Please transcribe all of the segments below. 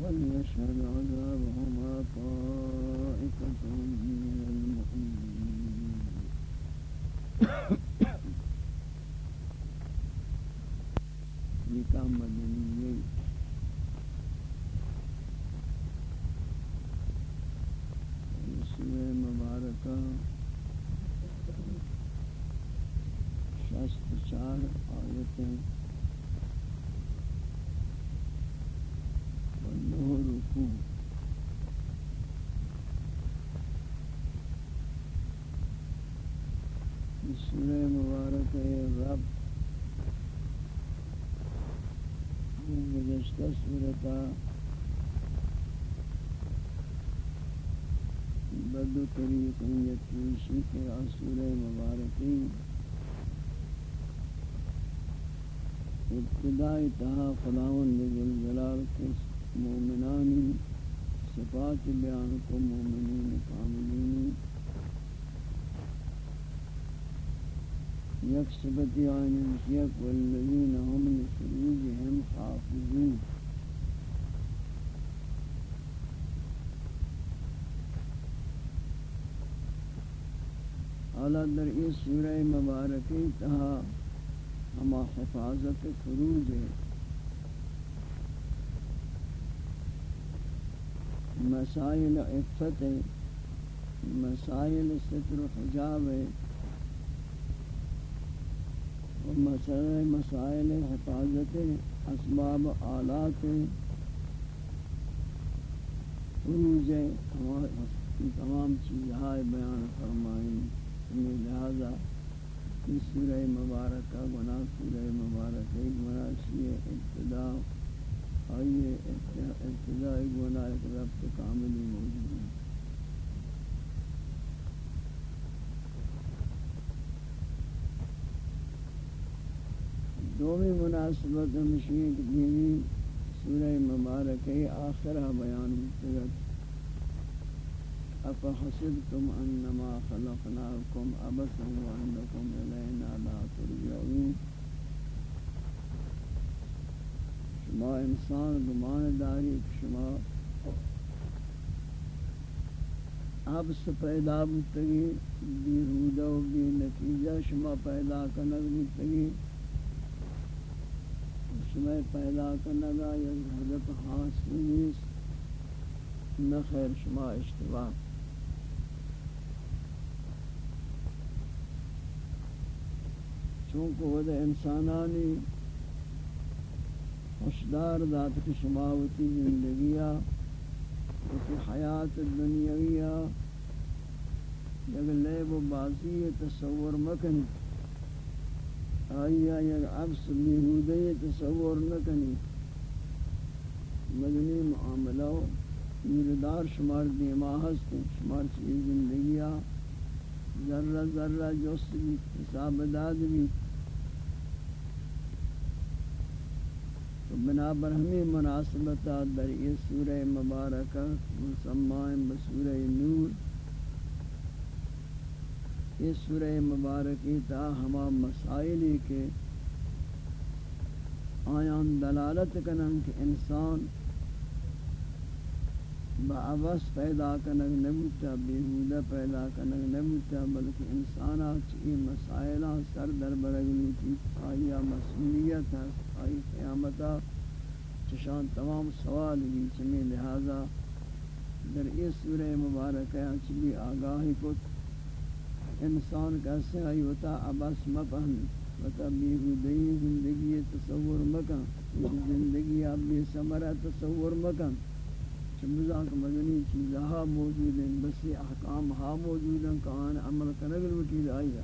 وليشهد عذابهما طائفة من المؤمنين نکاح مدنی سورہ مبارکہ شست چار آیتیں رکوع سورہ مبارک رب. گزشتہ سورتا بدو طریق یتوشی کے سورہ مبارکی ابتدائی تہا خداون جلال کے مومنانی صفات بیان کو مومنین کاملین صفتی آئین یک والذین هم لفروجهم حافظون. حالا در این سورہ مبارکی تہا ہما حفاظت فروج ہے مسائل عفت مسائل ستر حجاب و مسائل مسائل حفاظت اسباب آلات فروج تمام چیزیں بیان فرمائیں۔ لہذا اس سورہ مبارکہ گناہ سورہ مبارکہ گناہ شیئے ابتداء آئیے ابتدائی گناہ ایک رب کاملی موجود ہے۔ دومی مناسبت مشین دینی سورہ مبارکہ آخرہ بیان مستقت افحسبتم انما خلقناكم عبثا وانكم الينا لا ترجعون۔ شما انسان گمان داری شما اب سے پیدا بتگی بی رودہ و بی نتیجہ شما پیدا کنگ بتگی شما پیدا کنگا یا حضرت حاصل نیست. نخیر شما اشتباہ چونکہ وہ انسانانی خوشدار ذات کی شماوتی زندگیہ کی حیات دنیاویہ یک لیب و بازی تصور مکنی آئیا یک عبس بیہودی تصور مکنی مدنی معاملہ میردار شمار دیما ہستیں شمار چیز زندگیہ ذرہ ذرہ جست بھی، حساب داد بھی۔ تو بنا برہمی مناسبت در یہ سورہ مبارکہ، مسمائن بسورہ نور یہ سورہ مبارکی تا ہما مسائلی کے آیان دلالت کنن کہ انسان بعوث پیدا کنگ نبوتا بیہودہ پیدا کنگ نبوتا بلکہ انسانات چی مسائلہ سر در برگنی کی آیا مسئولیت ہے آئی قیامتا چشان تمام سوال بھی چمی لہذا در اس سورہ مبارکہ چلی آگاہی کو انسان کیسے آئی وتا عباس مپن وتا بیہودئی زندگی تصور مکن. زندگی اب بے سمرہ تصور مکن. چمزان کہ مدنی چیزہا موجود ہیں، بس احکام ہا موجود ہیں کہاں عمل کنگل وکیل آئی جا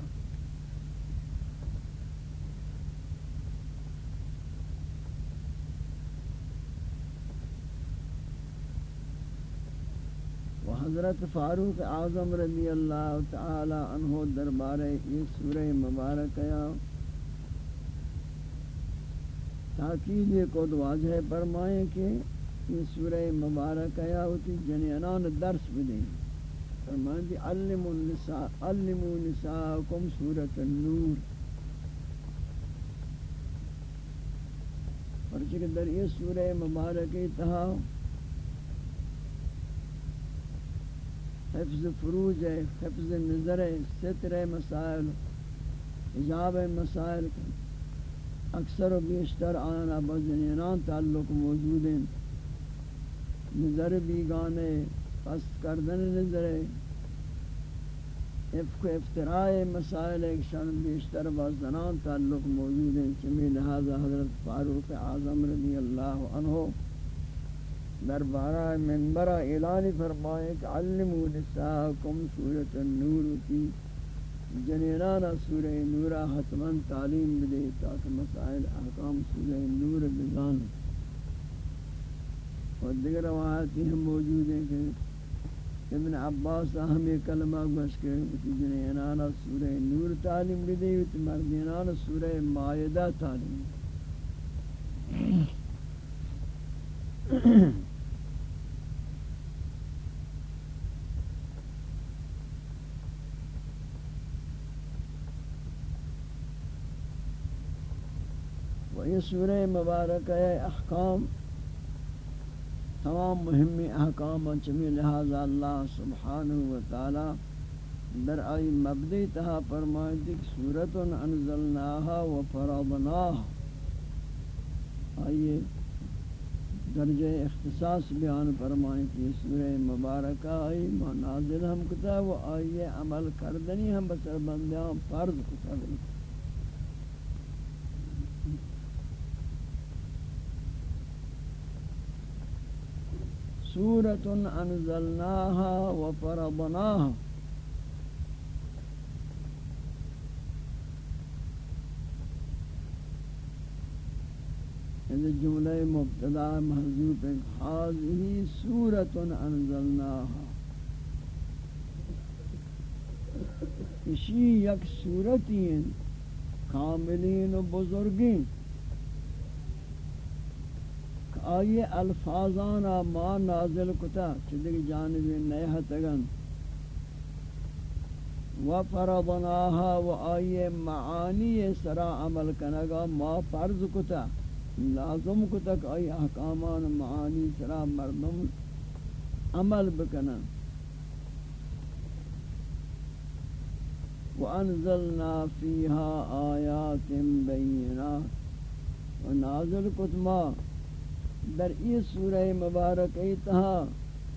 حضرت فاروق اعظم رضی اللہ تعالی عنہ دربار یہ سورہ مبارک ہے تاکید یہ کو واضح فرمائیں کہ یہ سورہ مبارک ہے ہوتی جنینان درس بدیں فرمان دی علموا النساء، علموا نساءکم سورۃ النور۔ پرچہ کہ در یہ سورہ مبارک تہا حفظ فروج ہے، حفظ نظر ہے، ستر مسائل، حجاب مسائل۔ اکثر و بیشتر آنا بزنینان تعلق موجود ہیں۔ نظر بیگانے پست کردن نظر افق و افتراء مسائل ایک شان بیشتر با تعلق موجود ہیں چمی لہذا حضرت فاروق اعظم رضی اللہ عنہ دربارہ منبرہ اعلان فرمائے کہ علموا نساءکم سورۃ النور کی جنینانا سورہ نورہ حتماً تعلیم بدے تاکہ مسائل احکام سورہ نور بزان اور دیگر روایتی ہم موجود ہیں کہ ابن عباس ہمیں کلمہ گوش کے جنینانا سورہ نور تعلیم بدے مردینانا سورہ مائدہ تعلیم۔ یہ سورہ مبارک ہے، احکام، تمام مہم احکام چمی لہذا اللہ سبحانہ و تعالی در آئی مبدی تہا فرمائے کہ سورت انزلناها و فرضناها آئیے درجہ اختصاص بیان فرمائے کہ سورہ مبارکہ آئی ما نازل ہم کتا و آئیے عمل کردنی ہم بسر بندیاں، فرض کتا بلکہ سورة أنزلناها وفرضناها. هذه جملة مبتدأ محذوف هذه سورة أنزلناها. اسی یک صورتین کاملین و بزرگین. آئیے الفاظانا ما نازل کتا چدک جانب نیحتگن و فرضناها و آئیے معانی سرا عمل کنگا، ما فرض کتا، لازم کتا کہ آئی احکامان معانی سرا مردم عمل بکنن۔ وَأَنزَلْنَا فِيهَا آيَاتٍ بَيِّنَاتٍ ونازل کتما در یہ سورہ مبارک ایتہا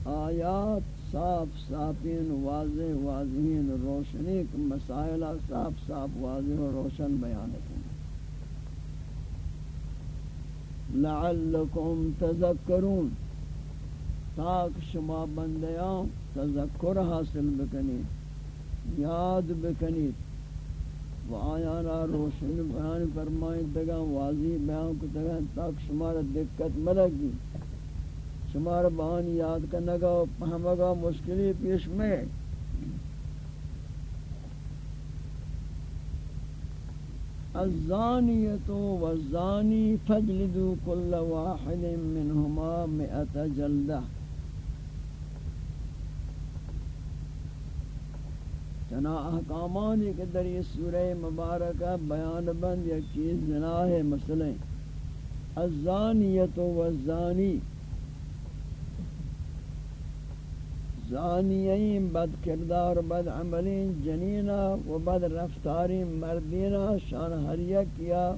آیات صاف صافین واضح واضحین روشنی مسائل صاف صاف واضح و روشن بیان کریں۔ لعلکم تذکرون، تاک شما بندیاں تذکر حاصل بکنی یاد بکنید و آیانا روشن بیان فرمائیں دگا واضح بیان کو دگا تاک شمار دقت ملگی۔ شمار بہان یاد کرنگا و پہمگا مشکلی پیش میں۔ الزانیت والزانی فجلدو کل واحد منہما مئت جلدہ۔ چنا احکامان کے در یہ سورہ مبارکہ بیان بند یا چیز زنا ہے مسئلہ الزانیت والزانی زانیین بد کردار، بد عملین جنینا و بد رفتارین مردینا شان ہر کیا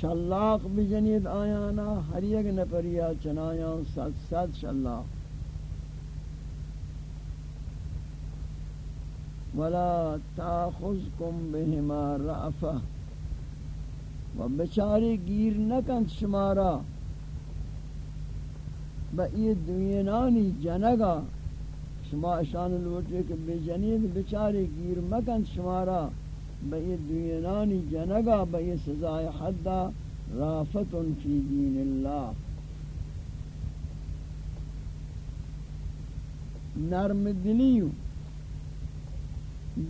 شلاق بجنید آیانا، ہر یک نپریا چنایان ست ست شلاق۔ ولا تاخذكم بهما رأفة. و بچاری گیر نکند شمارا با ای دوینانی جنگا. شما اشان لوٹے کہ بے جنید بچاری گیر مکند شمارا با ای دوینانی جنگا، با ای سزای حدا رافت فی دین اللہ. نرم دلیوں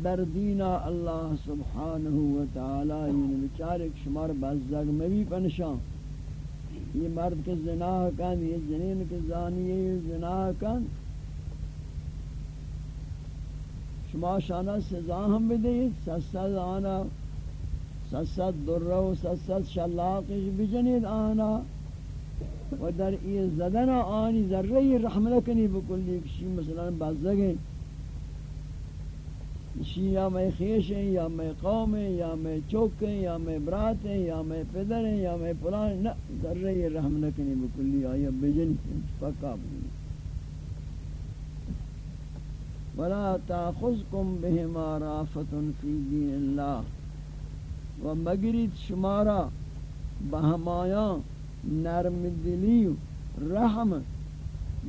در دینا اللہ سبحانہ و تعالی یعنی این بچارک شمار بزرگ مبی پنشان یہ مرد کے زناہ کن، یہ جنین کے زانی زناہ کن۔ شما شانہ سزا ہم بدید سست آنا سست درہ و سست شلاقش بجنید آنا۔ و در ای زدن آنی ذرہی رحم لکنی بکلی کشی، مثلا بازدگیں شی یا میں خیش ہیں، یا میں قوم ہیں، یا میں چوک ہیں، یا میں برات ہیں، یا میں پدر ہیں، یا میں پلان نہ ذرہ رحم لکنی بکلی، آیا بجن پکا بکلی ولا تاخذكم بهما رافه في دين الله۔ ومغرید شمارا، بہمایا، نرم دلی، رحم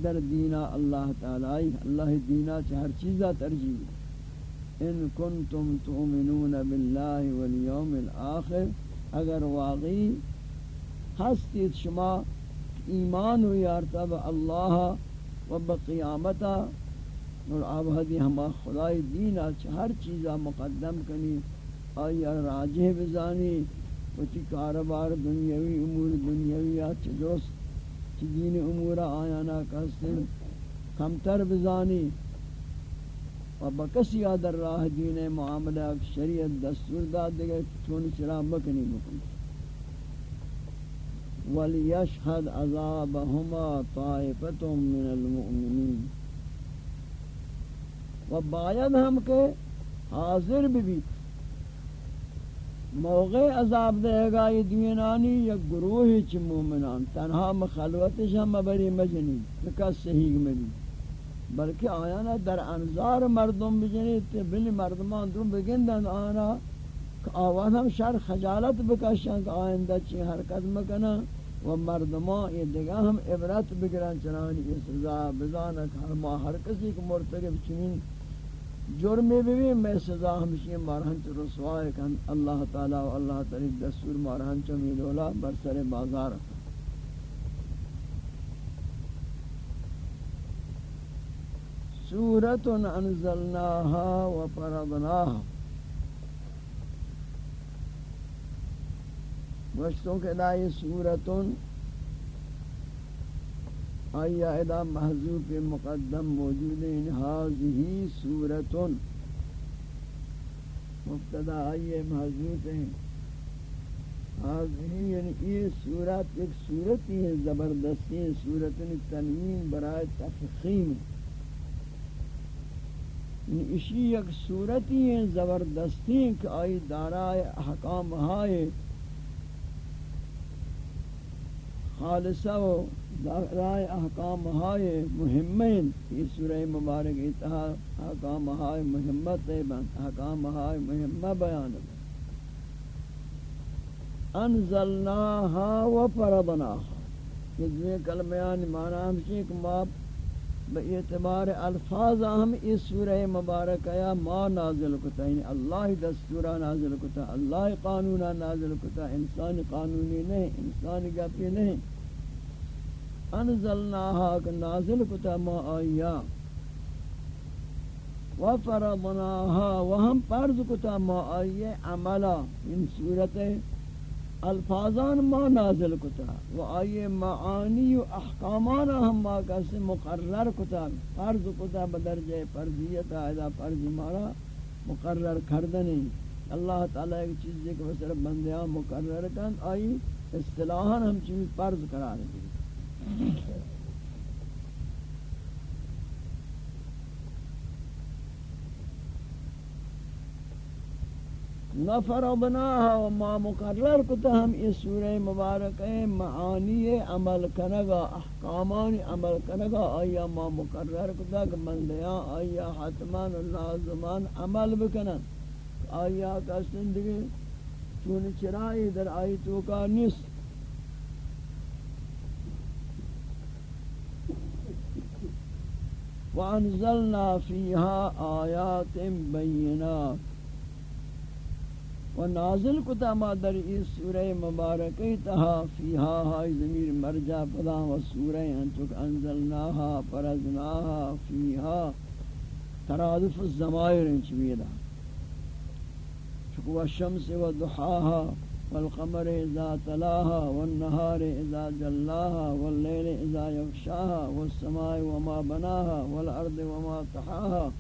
در دینا اللہ تعالی۔ اللہ دینا چ ہر چیزا ترجیح۔ ان کنتم تؤمنون بالله واليوم الاخر، اگر واقعی ہستید شما ایمان و یارتب اللہ و بقیامتا اور آبادی ہما خدای دین اچ ہر چیزا مقدم کنی آیا راجہ بزانی وچی کاروبار دنیاوی امور دنیاوی اچ درست چی دین امور آیانا کسن کمتر بزانی و بکسی آدر راہ دین معاملہ شریعت دستور داد دیگے چون چرا مکنی مکنی وَلْيَشْهَدْ عَذَابَهُمَا طَائِفَةٌ مِّنَ الْمُؤْمِنِينَ و باید ہم کے حاضر بھی موقع عذاب دے گا یہ دینانی یا گروہ چ مومنان. تنہا مخلوتش ہم بری مجنی. کہ صحیح میں بلکہ آیا نا در انظار مردم بجنی، تے بلی مردمان درم بگندن آنا آواز ہم شر خجالت بکشن، کہ آئندہ چی حرکت مکنا و مردمان یہ دیگا ہم عبرت بگرن چنانی یہ سزا بزانک ہر ما ہر کسی کو مرتکب چنین جرم بھی میں سزا ہمشی مارہن چ رسوائے کن. اللہ تعالی و اللہ تعالی دستور مارہن چ میدولا برسر بازار. سورۃ انزلناها وفرضناها. وشتوں کے لائے سورتن آیا ادا محضوب مقدم موجود ہیں۔ حاضی سورتن مبتدا آئیے محضوب ہیں۔ حاضی یعنی یہ سورت ایک سورتی ہے، زبردستی ہے۔ سورتن تنوین برائے تفخیم یعنی اسی ایک سورتی ہے زبردستی کہ آئی دارائے حکام ہائے خالصہ و رائے احکام ہائے مہمین یہ سورہ مبارک اتحا احکام ہائے مہمت احکام ہائے مہمہ بیان انزلناها و فرضناها یہ دوئے کلمیان مانا ہمشی کہ ما اعتبار الفاظ ہم اس سورہ مبارک یا ما نازل کتا یعنی اللہ دستورہ نازل کتا، اللہ قانونہ نازل کتا، انسان قانونی نہیں، انسان گپی نہیں۔ انزلناها کہ نازل کتا ما آیا۔ وفرضناها وهم فرض کتا ما آیا عملا۔ ان صورت الفاظان ما نازل کتا و آئیے معانی و احکامان ہم ما سے مقرر کتا فرض کتا بدرجہ فرضیت آئیدہ فرض مارا مقرر کردنی اللہ تعالیٰ ایک چیز کے بسر بندیاں مقرر کن آئی اصطلاحاً ہم چیز فرض قرار دی نفرضناها وما مقرر کتا ہم اس سورہ مبارک معانی عمل کنگا، احکامان عمل کنگا، آیا ما مقرر کتا کہ مندیاں آیا حتمان لازمان عمل بکنن۔ آیا کا زندگی چون چرائی در آیتوں کا نصف وانزلنا فيها آيات بينات و نازل کتا ما در اس سورہ مبارکی تہا فیہا ہائی ضمیر مرجع پدا و سورہ انتک انزلناها فرزناها فیہا ترادف الزمائر انچویدہ چکو الشمس و دحاها والقمر اذا تلاها والنهار اذا جلاها والليل اذا يغشاها والسماء وما بناها والارض وما طحاها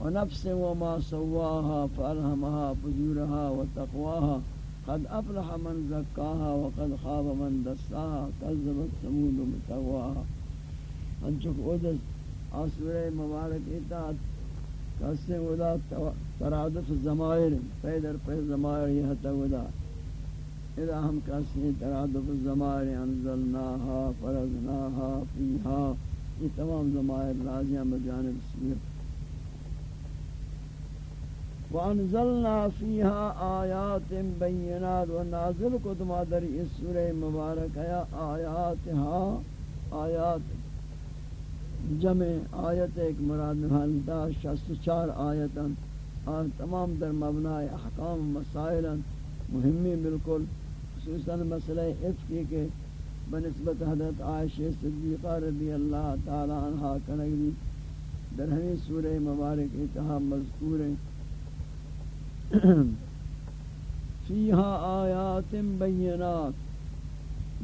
ونفس وما سواها فألهمها فجورها وتقواها. قد أفلح من زكاها وقد خاب من دساها. كذبت ثمود بتقواها. انچک أودس آسورہ مبارک اطاعت کسے ودا ترادف زمائر پیدر پہ زمائر یہ تا ودا. اذا ہم کسے ترادف زمائر انزلناها فرزناها فیها یہ تمام زمائر راجیاں بجانب سورہ وانزلنا فيها آیات بینات و نازل کو تما در اس سورہ مبارک ہے آیات ہا آیات جمع آیت ایک مراد حالتا شست چار آیتاں، آن تمام در مبنای احکام مسائل مهمی بالکل، خصوصا مسئلہ افقی کے بنسبت حضرت عائشہ صدیقہ رضی اللہ تعالی عنہ کنگی در ہمیں سورہ مبارک اتحا مذکور ہیں۔ فیہا آیات بینات۔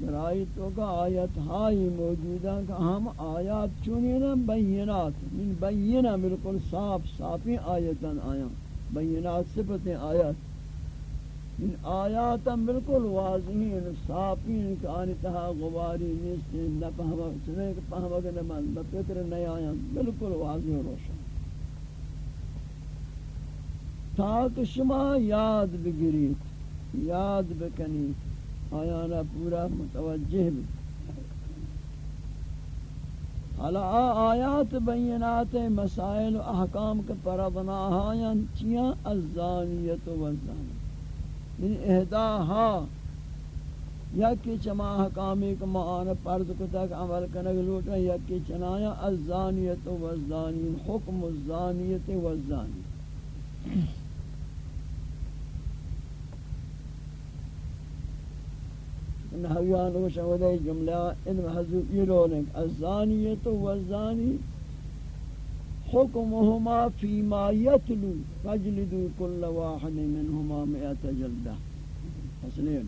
در آیتوں کا آیت ہائی موجودہ کہ ہم آیات چونی نا بینات۔ من بینہ بالکل صاف، صافی آیتاں آیا بینات صفتیں آیات۔ من آیاتا بالکل واضحین، صافین کہ آنی غباری نیستی نہ پہما چنے کہ پہما کہ نمان بفکر نہیں آیا بالکل واضح روشن۔ تاک شما یاد بگرید یاد بکنید. آیانا پورا متوجہ بھی حالا آیات بینات مسائل و احکام کے پردنا آیان چیاں؟ الزانیت و الزانی یعنی اہداہا یکی چما حکامی کو معان پرد کو تک عمل کنگ لوٹا یکی چنایا الزانیت و الزانی حکم الزانیت و الزانی نحویان وش ودے جملہ ان محذوب يرونك الزانیت والزانی حکمهما فيما يتلو فاجلدوا كل واحد منهما مئة جلدة حسنين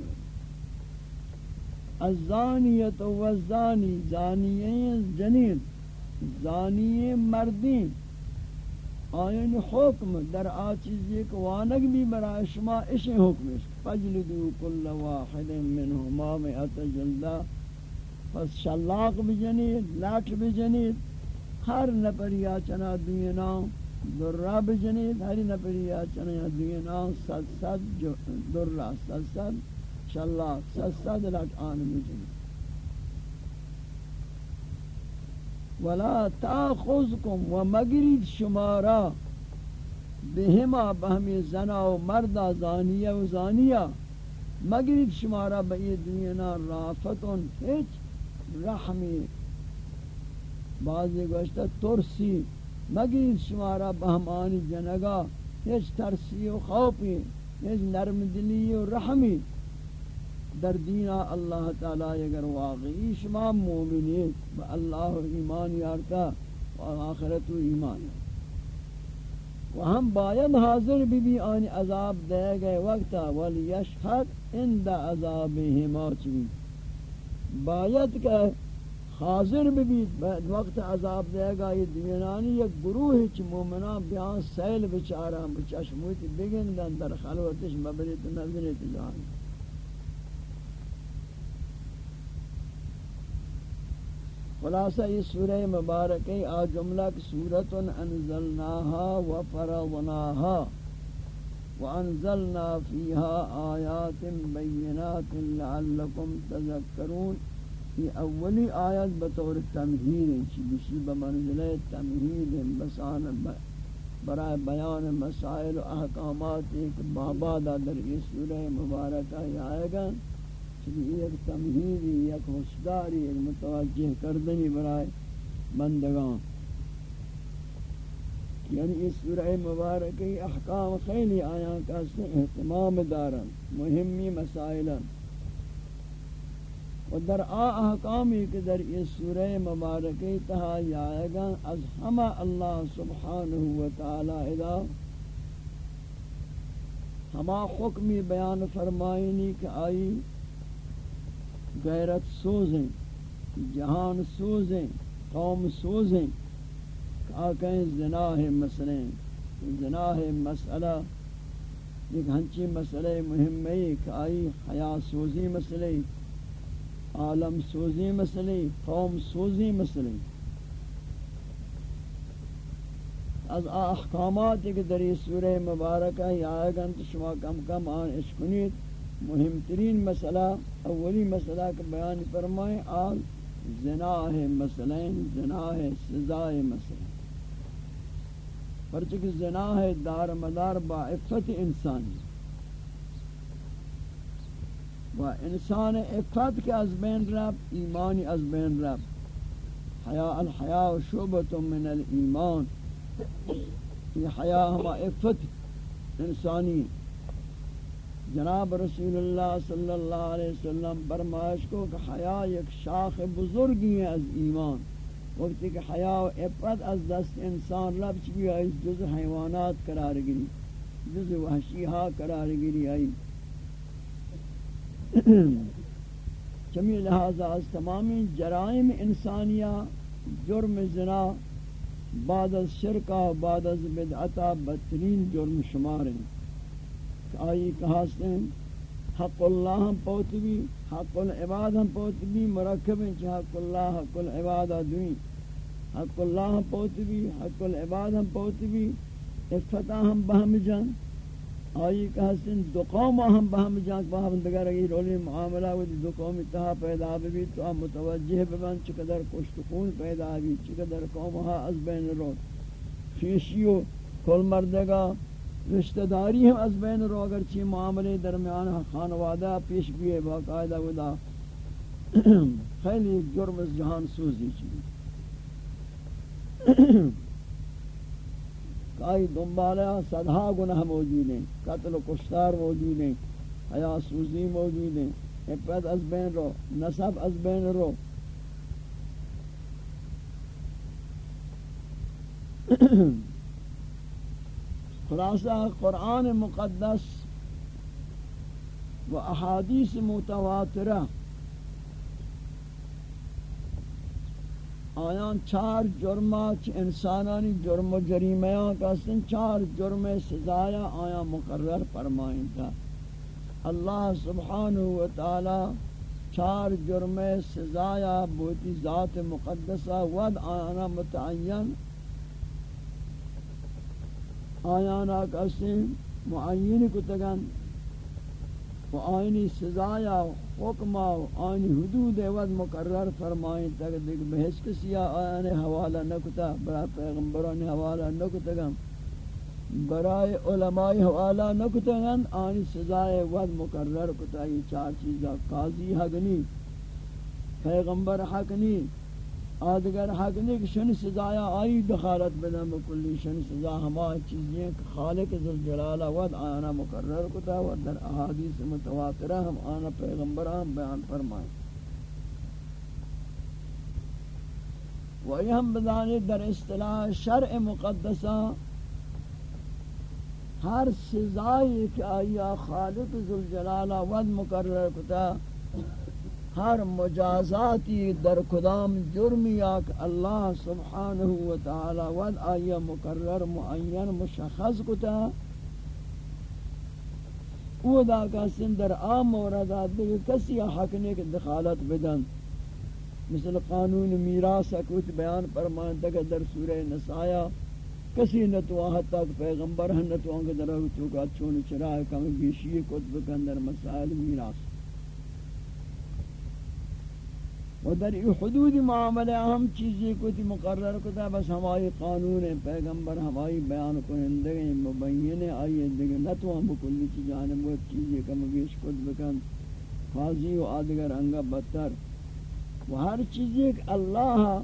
الزانیت والزانی زانیین جنین، زانی مردین. آئین حکم در آ چیز ایک وانگ بھی برای شما اسی حکم اس فجلدو کل واحد منہما مئت جلدہ پس شلاق بجنید لاٹ بجنید، ہر نپریا چنا دینا درہ بجنید، ہر نپریا چنا دینا ست ست درہ ست ست شلاق ست ست لاٹ آن بجنید. ولا تاخذكم ومغرد شمارا بهما بهمی زنا و مرد زانیه و زانیه. مغرد شمارا به این دنیا رافتون هیچ رحمی. بعضی گوشتا ترسی. مغرد شمارا بهمانی جنگا هیچ ترسی و خوفی، هیچ نرم دلی و رحمی. در دینا اللہ تعالی اگر واقعی شما مومنین با اللہ ایمان یارتا و آخرت و ایمان و ہم باید حاضر بھی بھی آنی عذاب دے گئے وقتا ولیشہد اند عذابہما چوی باید کہ حاضر بھی بھی وقت عذاب دے گا یہ دینانی یک گروہ چی مومنان بیان سیل بچارا بچشمویت بگن در خلوتش مبریت نظریت جانی خلاصہ، یہ سورہ مبارک ہے آ جملہ کی سورت انزلناها وفرضناها وانزلنا فيها آیات بینات لعلکم تذکرون۔ یہ اولی آیت بطور تمہید ہے، چی بشی بمنزلہ تمہید بسان برای بیان مسائل و احکامات ایک بابادہ در یہ سورہ مبارکہ آئے گا۔ چلی ایک تمہیدی یک حسداری ایک متوجہ کردنی برای بندگان. یعنی اس سورہ مبارکی احکام خیلی آیاں کا سے احتمام دارن، مهمی مسائلا و در آ احکامی کہ در اس سورہ مبارکی تہا جائے گا از ہمہ اللہ سبحانہ و تعالی ادا ہما حکمی بیان فرمائنی کہ آئی غیرت سوزیں، جہان سوزیں، قوم سوزیں۔ کہ آکہیں زنا ہے مسئلے مسئلہ ایک ہنچی مسئلہ مهم ہے کہ آئی حیا سوزی مسئلے، عالم سوزی مسئلے، قوم سوزی مسئلے۔ از احکامات کہ در سورہ مبارکہ یا آگن تو شما کم کم آن اشکنیت مهم ترین مسئلہ، اولی مسئلہ کا بیان فرمائیں، آل زنا ہے مسئلہ زنا ہے سزا ہے مسئلہ۔ پرچہ زنا ہے دار مدار با عفت انسانی۔ و انسان عفت کے از بین رب، ایمانی از بین رب۔ حیاء الحیاء شعبت من الایمان۔ یہ حیا ہما عفت انسانی۔ جناب رسول اللہ صلی اللہ علیہ وسلم برمائش کو کہ حیا ایک شاخ بزرگی ہے از ایمان۔ وقتی کہ حیا و عفت از دست انسان لبچ بھی آئی جز حیوانات قرار گری جز وحشیہا قرار گری آئی۔ چمی لہذا از تمامی جرائم انسانیہ، جرم زنا، بعد از شرکا بعد از بدعتا بدترین جرم شمار ہیں۔ کہ آئی کہا ہیں، حق اللہ ہم پوت بھی، حق العباد ہم پوت بھی، مرکب ہیں کہ حق اللہ، حق العباد دوئی حق اللہ ہم پوت بھی، حق العباد ہم پوت بھی افتتاح ہم بہم جان۔ آئی کہ حسن دو قوم ہم بہم جان۔ بہم دگا رہی رولی معاملہ و دو قوم اتحا پیدا بھی، تو ہم متوجہ ببن چقدر کشت خون پیدا بھی چقدر قوم ہا از بین رو خیشیو کل مردگا رشتہ داری ہم از بین رو، اگر چی معاملے درمیان خانوادہ پیش بھی باقاعدہ ودا۔ خیلی جرم از جہان سوزی چیز کائی دنبالہ صدہا گناہ موجود ہیں، قتل و کشتار موجود ہیں، حیا سوزی موجود ہیں۔ اپد از بین رو، نصب از بین رو۔ خلاصہ قرآن مقدس و احادیث متواترہ آیان چار جرمات انسانانی جرم و جریمیاں کسن چار جرم سزایا آیا مقرر فرمائیں تھا اللہ سبحانہ و تعالی چار جرم سزایا بوتی ذات مقدسہ ود آیانا متعین آیانا کسن معین کتگن و آئینی سزایا حکمہ و آئینی حدود ود مقرر فرمائیں تک دیکھ بحث کسی آیانے حوالہ نکتا برای پیغمبران حوالہ نکتا گم برای علماء حوالہ نکتا گم آئینی سزائے ود مقرر کتا یہ چار چیزا. قاضی حق نہیں پیغمبر حق نہیں آدگر حق نہیں کہ شن سزایا، آئی دخالت بدن بکلی شن سزا، ہما چیزیں کہ خالق ذوالجلالہ ود آنا مقرر کتا و در احادیث متواترہ ہم آنا پیغمبر ہم بیان فرمائیں۔ و یہ ہم بدانے در اصطلاح شرع مقدسہ ہر سزائی کہ آیا خالق ذوالجلالہ ود مقرر کتا ہر مجازاتی در کدام جرمی آک اللہ سبحانہ و تعالی ود آیا مقرر معین مشخص کتا۔ او دا کسن در آم موردات دیگر کسی حق نیک دخالت بدن۔ مثل قانون میراث اکوت بیان فرمانتا کہ در سورہ نسایا۔ کسی نتواہ تک پیغمبر ہن نتواہ کے در تو کا چون چرائے کم بیشی کتب کندر مسائل میراث۔ و در این حدود معاملہ ہم چیزیں کو مقرر کو تھا بس ہماری قانون پیغمبر ہماری بیان کنندگی مبین آئیے دیگر نہ تو ہم کلی چی جانب وہ چیزیں کم بیش کد بکن. قاضی و آدگر انگا بدتر. و ہر چیزیں کہ اللہ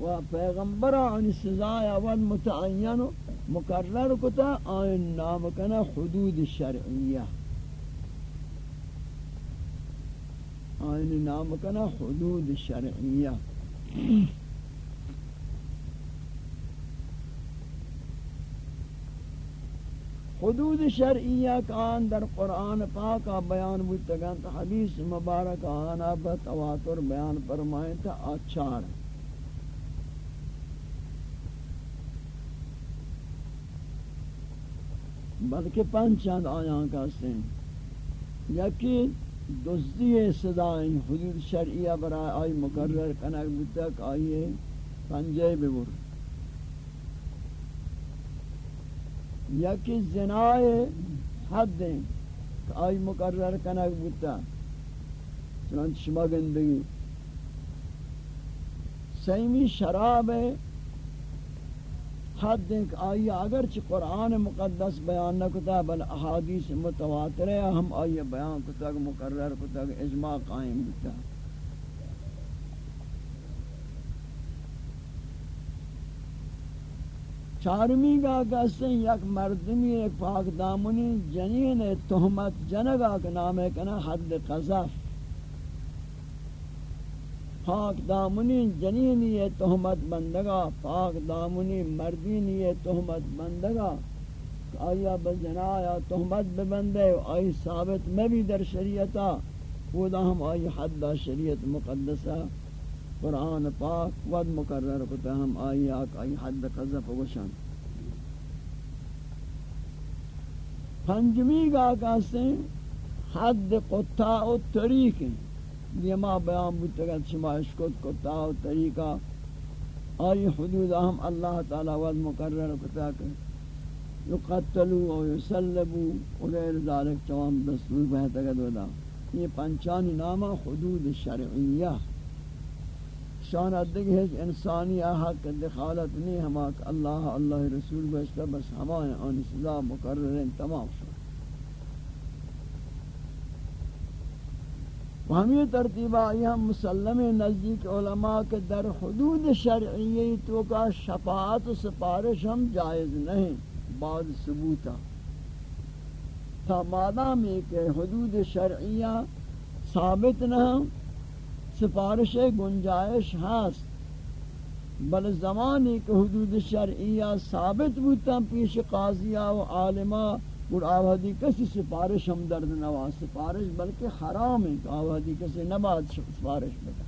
و پیغمبر آن سزای اول متعین مقرر کو تھا آئین نام کنا حدود شرعیہ آئین نام کنا حدود شرعیہ۔ حدود شرعیہ کان در قرآن پاک بیان بودتگان تا حدیث مبارک آنا بتواتر بیان فرمائیں تا آچار۔ بلکہ پنچند آیاں کا سن۔ یکی دزدی صدای حدود شرعیہ برای آئی مقرر کنک بودتک آئیے پنجے ببر. یکی زنائے حد دیں کہ آئی مقرر کنک بودتا چنانچہ شما گندگی. سیمی شراب ہے حد دیں کہ آئی اگرچہ قرآن مقدس بیان نہ کتا بل احادیث متواتر ہے ہم آئی بیان کتا، مقرر کتا اجماع قائم بودتا چارمی گا کہتے ہیں یک مردمی، ایک پاک دامنی، جنین تہمت جنگا کا نام ہے کنا حد قذف۔ پاک دامنی جنین یہ تہمت بندگا، پاک دامنی مردین یہ تہمت بندگا۔ آیا بجنا یا تہمت ببندے آئی ثابت میں بھی در شریعتا۔ خدا ہم آئی حد شریعت مقدسہ۔ قرآن پاک ود مقرر کتا، ہم آئی آک آئی حد قذف وشن۔ پنجمی گا کہتے ہیں، حد قطاع و طریق یہ ما بیان بودتا شما اشکت قطاع و طریقہ آئی حدود ہم اللہ تعالی ود مقرر کتا کہ یقتلو و یسلبو وغیر ذالک چوام دستور بہتا کہ یہ پنچانی نامہ حدود شرعیہ شان ادگ ہے انسانی حق دخالت نہیں ہما اللہ اللہ رسول گوشتا بس ہمائیں آنی سزا مقرر تمام شو و ترتیبہ یہ مسلم نزدیک علماء کے در حدود شرعیہ تو کا شفاعت و سپارش ہم جائز نہیں، بعد ثبوتا۔ تا مادام ایک حدود شرعیہ ثابت نہ سفارش گنجائش ہست بل زمانی کہ حدود شرعیہ ثابت بودتا پیش قاضیہ و عالمہ اور آوادی کسی سفارش ہم درد نوا سفارش، بلکہ حرام ہے کہ آوادی کسی نباد سفارش بتا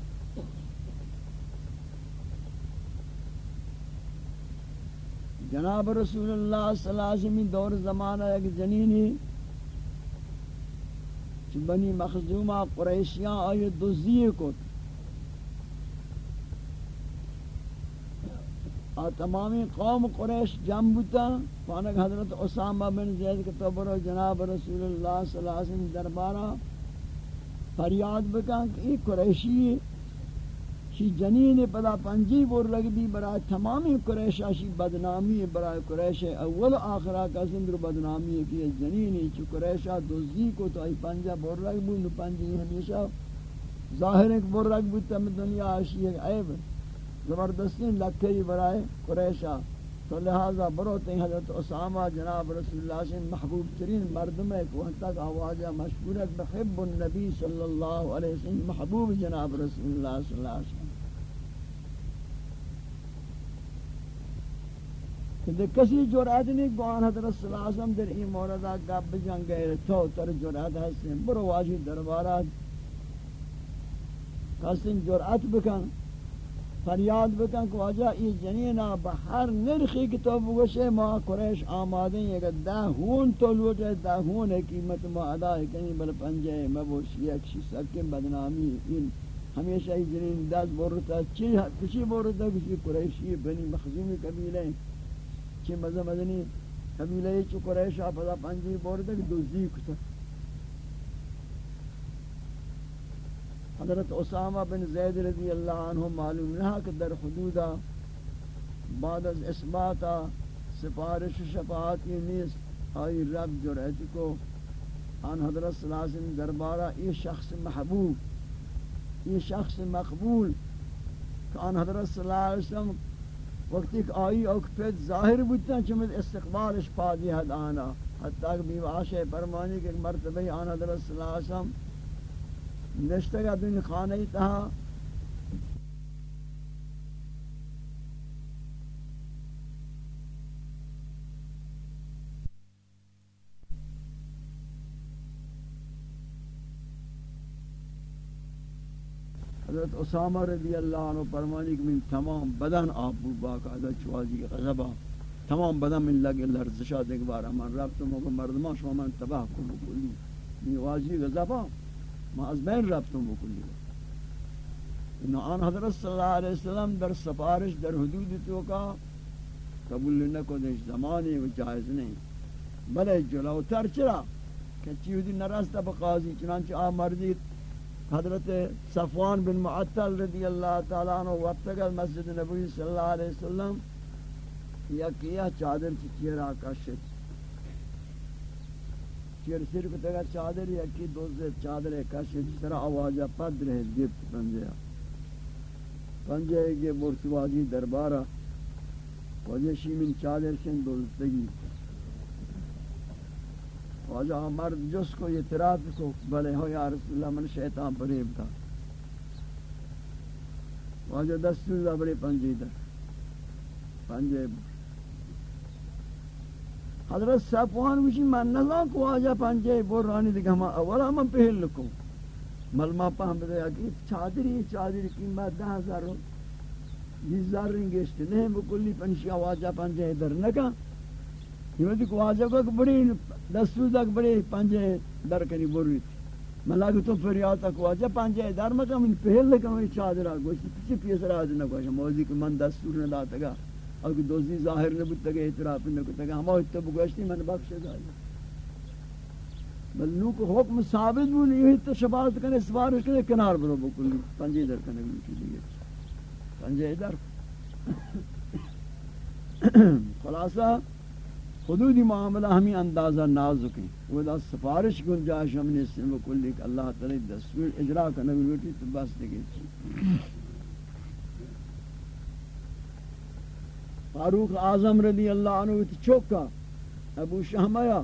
جناب رسول اللہ صلی اللہ علیہ وسلم، دور زمانہ ایک جنینی کہ بنی مخزومہ قریشیاں آئی دزدی کو تمامی قوم قریش جم بتا پانک حضرت اسامہ بن زید کے تبر جناب رسول اللہ صلی اللہ علیہ وسلم دربارہ فریاد بکا کہ یہ قریشی شی جنین پدا پنجی بور لگ بھی برای تمامی قریش شی بدنامی برای قریش اول آخرہ کا سندر بدنامی ہے کہ یہ جنین چی قریشہ دوزی کو تو ای پنجا بور لگ بھی پنجی ہمیشہ ظاہر ایک بور لگ بھی تم دنیا آشی ایک عیب ہے۔ زبردستی لکھئی برای قریشہ تو لہذا بروتے ہیں حضرت اسامہ جناب رسول اللہ سے محبوب ترین مردم ہے کہ تک آوازہ مشکورت بحب النبی صلی اللہ علیہ وسلم، محبوب جناب رسول اللہ صلی اللہ علیہ وسلم۔ کہ کسی جرأت نہیں گوان حضرت صلی اللہ علیہ وسلم در این موردہ گب جنگ گئے، تو تر جرأت ہستیں برو واجی دربارات کسی جرأت بکن۔ فریاد بکن کہ واجہ ای جنینا بہر نرخی کتاب بگوشے ما قریش آمادیں اگر دہ ہون تو لوٹے، دہ ہون قیمت ما ادا کنی، بل پنجے مبوشی اکشی سکن بدنامی این ہمیشہ ای جنین دست بورتا چی کسی بورتا کسی قریشی بنی مخزومی قبیلیں چی مزہ مدنی قبیلہ چی قریش آپدا پنجی بورتا کہ دوزی کتا حضرت اسامہ بن زید رضی اللہ عنہ معلوم رہا کہ در حدودہ بعد از اثباتا سفارش شفاعتی نیز آئی رب جرعتی کو آن حضرت صلی اللہ علیہ وسلم دربارہ یہ شخص محبوب، یہ شخص مقبول کہ آن حضرت صلی اللہ علیہ وسلم وقتی کہ آئی اوکپیت ظاہر بودتا چمت استقبالش پادی جی حد آنا۔ حتی کہ بیواشے فرمانی کہ مرتبہ آن حضرت صلی اللہ علیہ وسلم نشتہ کا دن خانہ تہا حضرت اسامہ رضی اللہ عنہ فرمانی کہ من تمام بدن آپ باقاعدہ چوازی غضبہ تمام بدن من لگے لرزشہ دیکھ بارا. من رب تو مردمان شما من تباہ کنو کلی. نیوازی غضبہ ما از بین رب تو بکلی انہا آن حضرت صلی اللہ علیہ وسلم در سفارش در حدود تو کا قبول نکو دیش زمانی و جائز نہیں۔ بلے جلوتر چرا کہ چیودی نرستا بقاضی چنانچہ آ مردید حضرت صفوان بن معطل رضی اللہ تعالیٰ عنہ وقت گل مسجد نبوی صلی اللہ علیہ وسلم، یا کیا چادر کی چیر آکاشت چیر سر کو تگا چادر یا کی دوست چادر آکاشت سر آوازہ پد رہے گفت پنجیا پنجے کے برسوازی دربارہ وجہ شیمن چادر شن دوستگی واجہ مرد جس کو اعتراف کو بلے ہو یا رسول اللہ، من شیطان پریب تھا۔ واجہ دستور دا بڑے پنجی در پنجے حضرت صفوان وشی من نظام کو واجہ پنجے بورانی دیکھ ہم اولا من پہل لکو۔ ملما پہم بدیا کہ چادری چادری قیمت دہ ہزار بیس ہزار رنگشت نہیں بکلی پنشی واجہ پنجے در نکا۔ یہ دی کو واجہ کو بڑی دستور تک بڑے پنجے در کنی بروی تھی۔ ملا کہ تو فریاد تک واجہ پنجے در مکہ، من پہل لکا چادرہ گوشتی پیچھے پیسر آج نہ گوشتا موزی کہ من دستور نہ داتا گا۔ اور کہ دوسری ظاہر نہ بودتا گا اعتراف نہ کتا گا ہما اتتا بگوشتی من بخش گا بل نو کو حکم ثابت بود یہ تو شباہت کنے سفارش کنے کنار برو بکلی۔ پنجے در کنے بلکی دیگے پنجے در۔ خلاصہ، حدودی معاملہ ہمیں اندازہ نازک ہیں۔ وہ دا سفارش گنجائش ہم نے اس میں کلی کہ اللہ تعالی دستور اجرا کرنے کی روٹی تو بس دیکھے فاروق اعظم رضی اللہ عنہ چوکا ابو شہمیہ،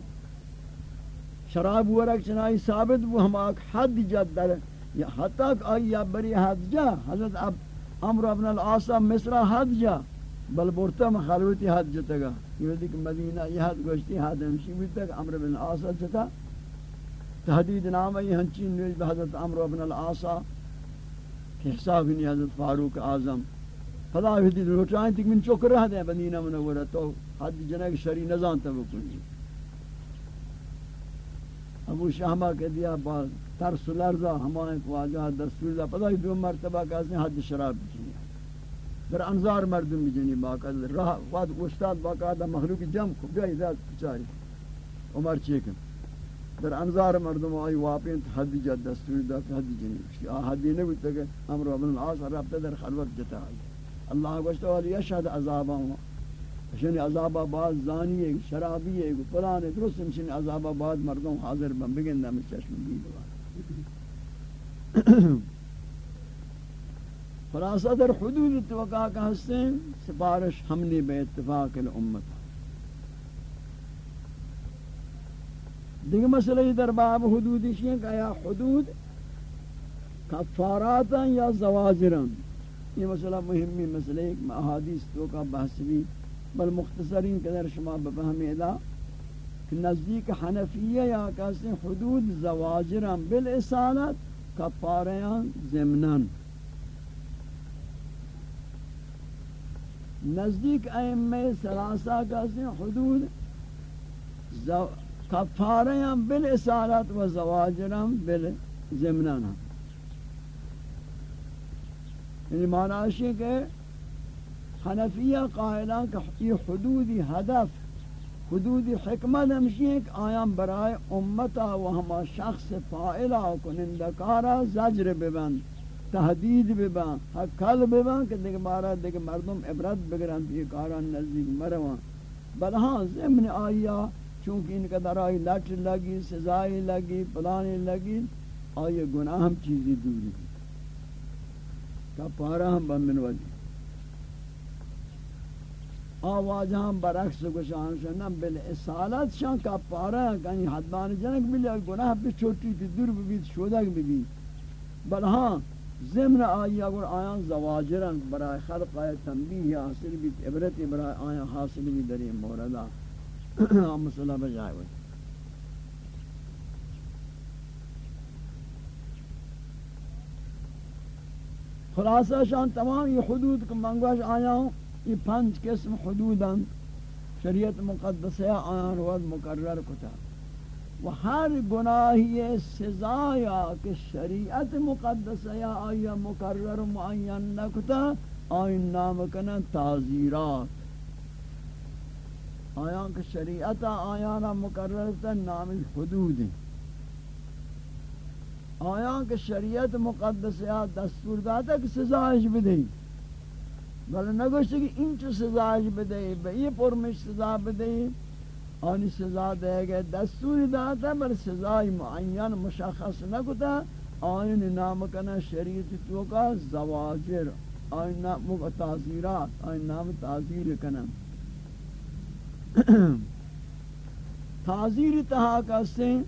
شراب ورک چنائی ثابت وہ ہم آک حد جد در، یا حتی کہ آئی بری حد جا، حضرت اب عمر ابن العاصم مصرہ حد جا، بل برتا مخالوتی حد جتا گا۔ یہ دیکھ مدینہ، یہ حد گوشتی حد ہمشی بیتا کہ عمر بن العاصا جتا۔ تحدید نام ہے ہنچین نویج بحضرت عمر بن العاصا کہ حساب نہیں حضرت فاروق اعظم۔ فلا ہوتی روٹائیں تک من چک رہ دیں مدینہ منورہ تو حد جنگ شری نظام تا بکنی ابو شہمہ کہ دیا بعد ترس لرزہ ہمائیں کو آجا دستور دا پتہ ہی دو مرتبہ کہتے حد شراب بکنی در انظار مردم میجنی باقاعدہ راه وقت استاد باقاعدہ مخلوق جمع کو بیای ذات بیچاری عمر چیکن در انظار مردم آئی واپین حد جد دستور دا حد جنی۔ حدی نبود تک امر ابن العاص رابطہ در خلوت جتا آئی۔ اللہ گوشت والی یشهد عذابا شنی عذابا بعد زانی ہے، شرابی ہے فلان درست شنی عذابا بعد مردم حاضر بن بگن، نمی چشم بید خلاصہ در حدود توقع کا حسن سفارش ہم نے بے اتفاق الامت۔ دیکھ مسئلہ در باب حدود شیئن کہ یا حدود کفاراتا یا زواجرا یہ مسئلہ مہمی مسئلہ ایک احادیث تو کا بحث بھی۔ بل مختصرین قدر شما بفہمی ادا کہ نزدیک حنفیہ یا کسی حدود زواجرا بالاسالت کفاریان زمنان نزدیک ائمہ ثلاثہ کا سے حدود کفاریاں بالاسالات و زواجرم بالزمنان یعنی معنی ہے کہ حنفیہ قائلان کہ یہ حدودی ہدف حدودی حکمت ہمشی ہے کہ آیاں برائے امتا و ہما شخص فائلہ کنندکارا زجر ببند تحدید ببان حقل ببان کہ دیکھ مارا دیکھ مردم عبرت بگرن یہ کاران نزدیک مروان۔ بل ہاں ضمن آیا چونکہ ان کا در آئی لٹ لگی سزائی لگی پلانی لگی آئی گناہ ہم چیزی دوری کا پارا ہم بمن وجی آواز ہم برعکس گشان شنم بل اصالت شان کا پارا کنی حدبان جنک بلی گناہ بھی چھوٹی تھی دور بھی شودک بھی بل ہاں ضمن آئی اگر آیان زواجرن، برای خلق آئی تنبیح حاصل بھی عبرت برای آیان حاصل بھی در این موردہ مسئلہ بجائے ہوئی۔ خلاصہ شان تمام یہ حدود کو منگواش آیا ہوں، یہ پنج قسم حدوداں شریعت مقدسہ آیان وقت مقرر کتا۔ و ہر گناہی سزایا کہ شریعت مقدسہ آیا مقرر معین نکتا، آئین نام کنا تعزیرات۔ آیان کہ شریعت آیانا مقرر تا نام حدود ہیں آیان کہ شریعت مقدس یا دستور داتا کہ سزایش بدہی بل نگوشتی کہ انچو سزایش بدہی بئی پرمش سزا بدہی آنی سزا دے گئے دستور داتا بل سزای معین مشخص نکتا۔ آئین نام کنا شریعت تو کا زواجر۔ آئین نام تعزیرات آئین نام تعزیر کنا۔ تعزیر تہا کستے ہیں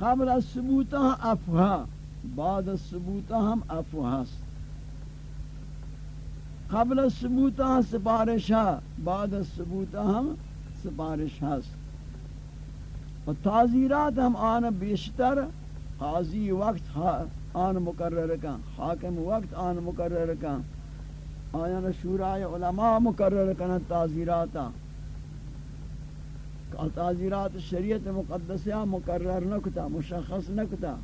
قبل الثبوت افها بعد الثبوت ہم افوا قبل الثبوت سفارش بعد الثبوت ہم سفارش و تعزیرات ہم آن بیشتر، قاضی وقت آن مقرر کن، حاکم وقت آن مقرر کن. آیان شورای علماء مقرر کن تعزیراتا تعزیرات شریعت مقدسہ مقرر نکتا، مشخص نکتا۔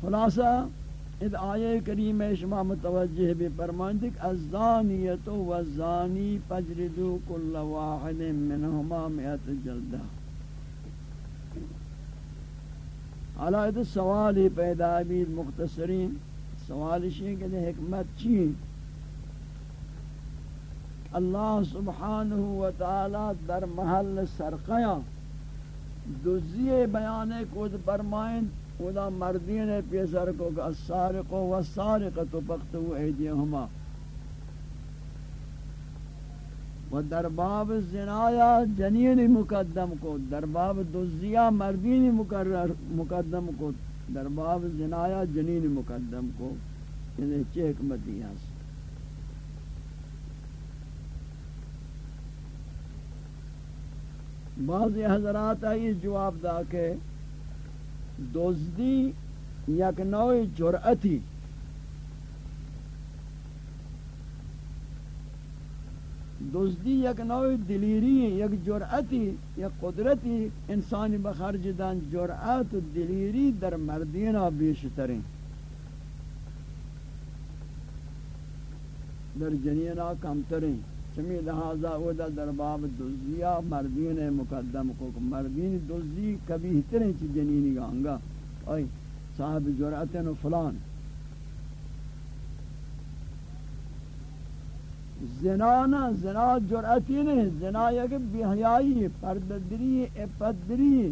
خلاصہ اد آیے کریم شما متوجہ بھی فرماندک الزانیت والزانی فجردو کل واحد منہما مئت جلدہ۔ حالا سوالی پیدا بید مختصرین سوالش ہے کہ حکمت چی اللہ سبحانہ و تعالی در محل سرقیاں دوزی بیانے کو فرمائیں، خدا مردین پیسر کو کہ السارق و السارقت فقتو ایدیہما۔ و در باب زنایا جنین مقدم کو، در باب دوزیہ مردین مقدم کو۔ در باب زنایا جنین مقدم کو یعنی چه حکمتی هست ہاں۔ بعضی حضرات آئی جواب دا کہ دوزدی یک نوع جرعتی دزدی یک نوع دلیری، یک جرأتی، یک قدرتی انسانی بخرج دان جرأت و دلیری در مردینا بیشترین. در جنینا کمترین. چمی لہذا او دا در باب دزدیا مردین مقدم کو مردین دزدی کبھی ہترین چی جنینی گانگا. اوی صاحب جرأتن و فلان. زنا نہ زنا جرأتی نہیں، زنا یک بیحیائی پرددری اپدری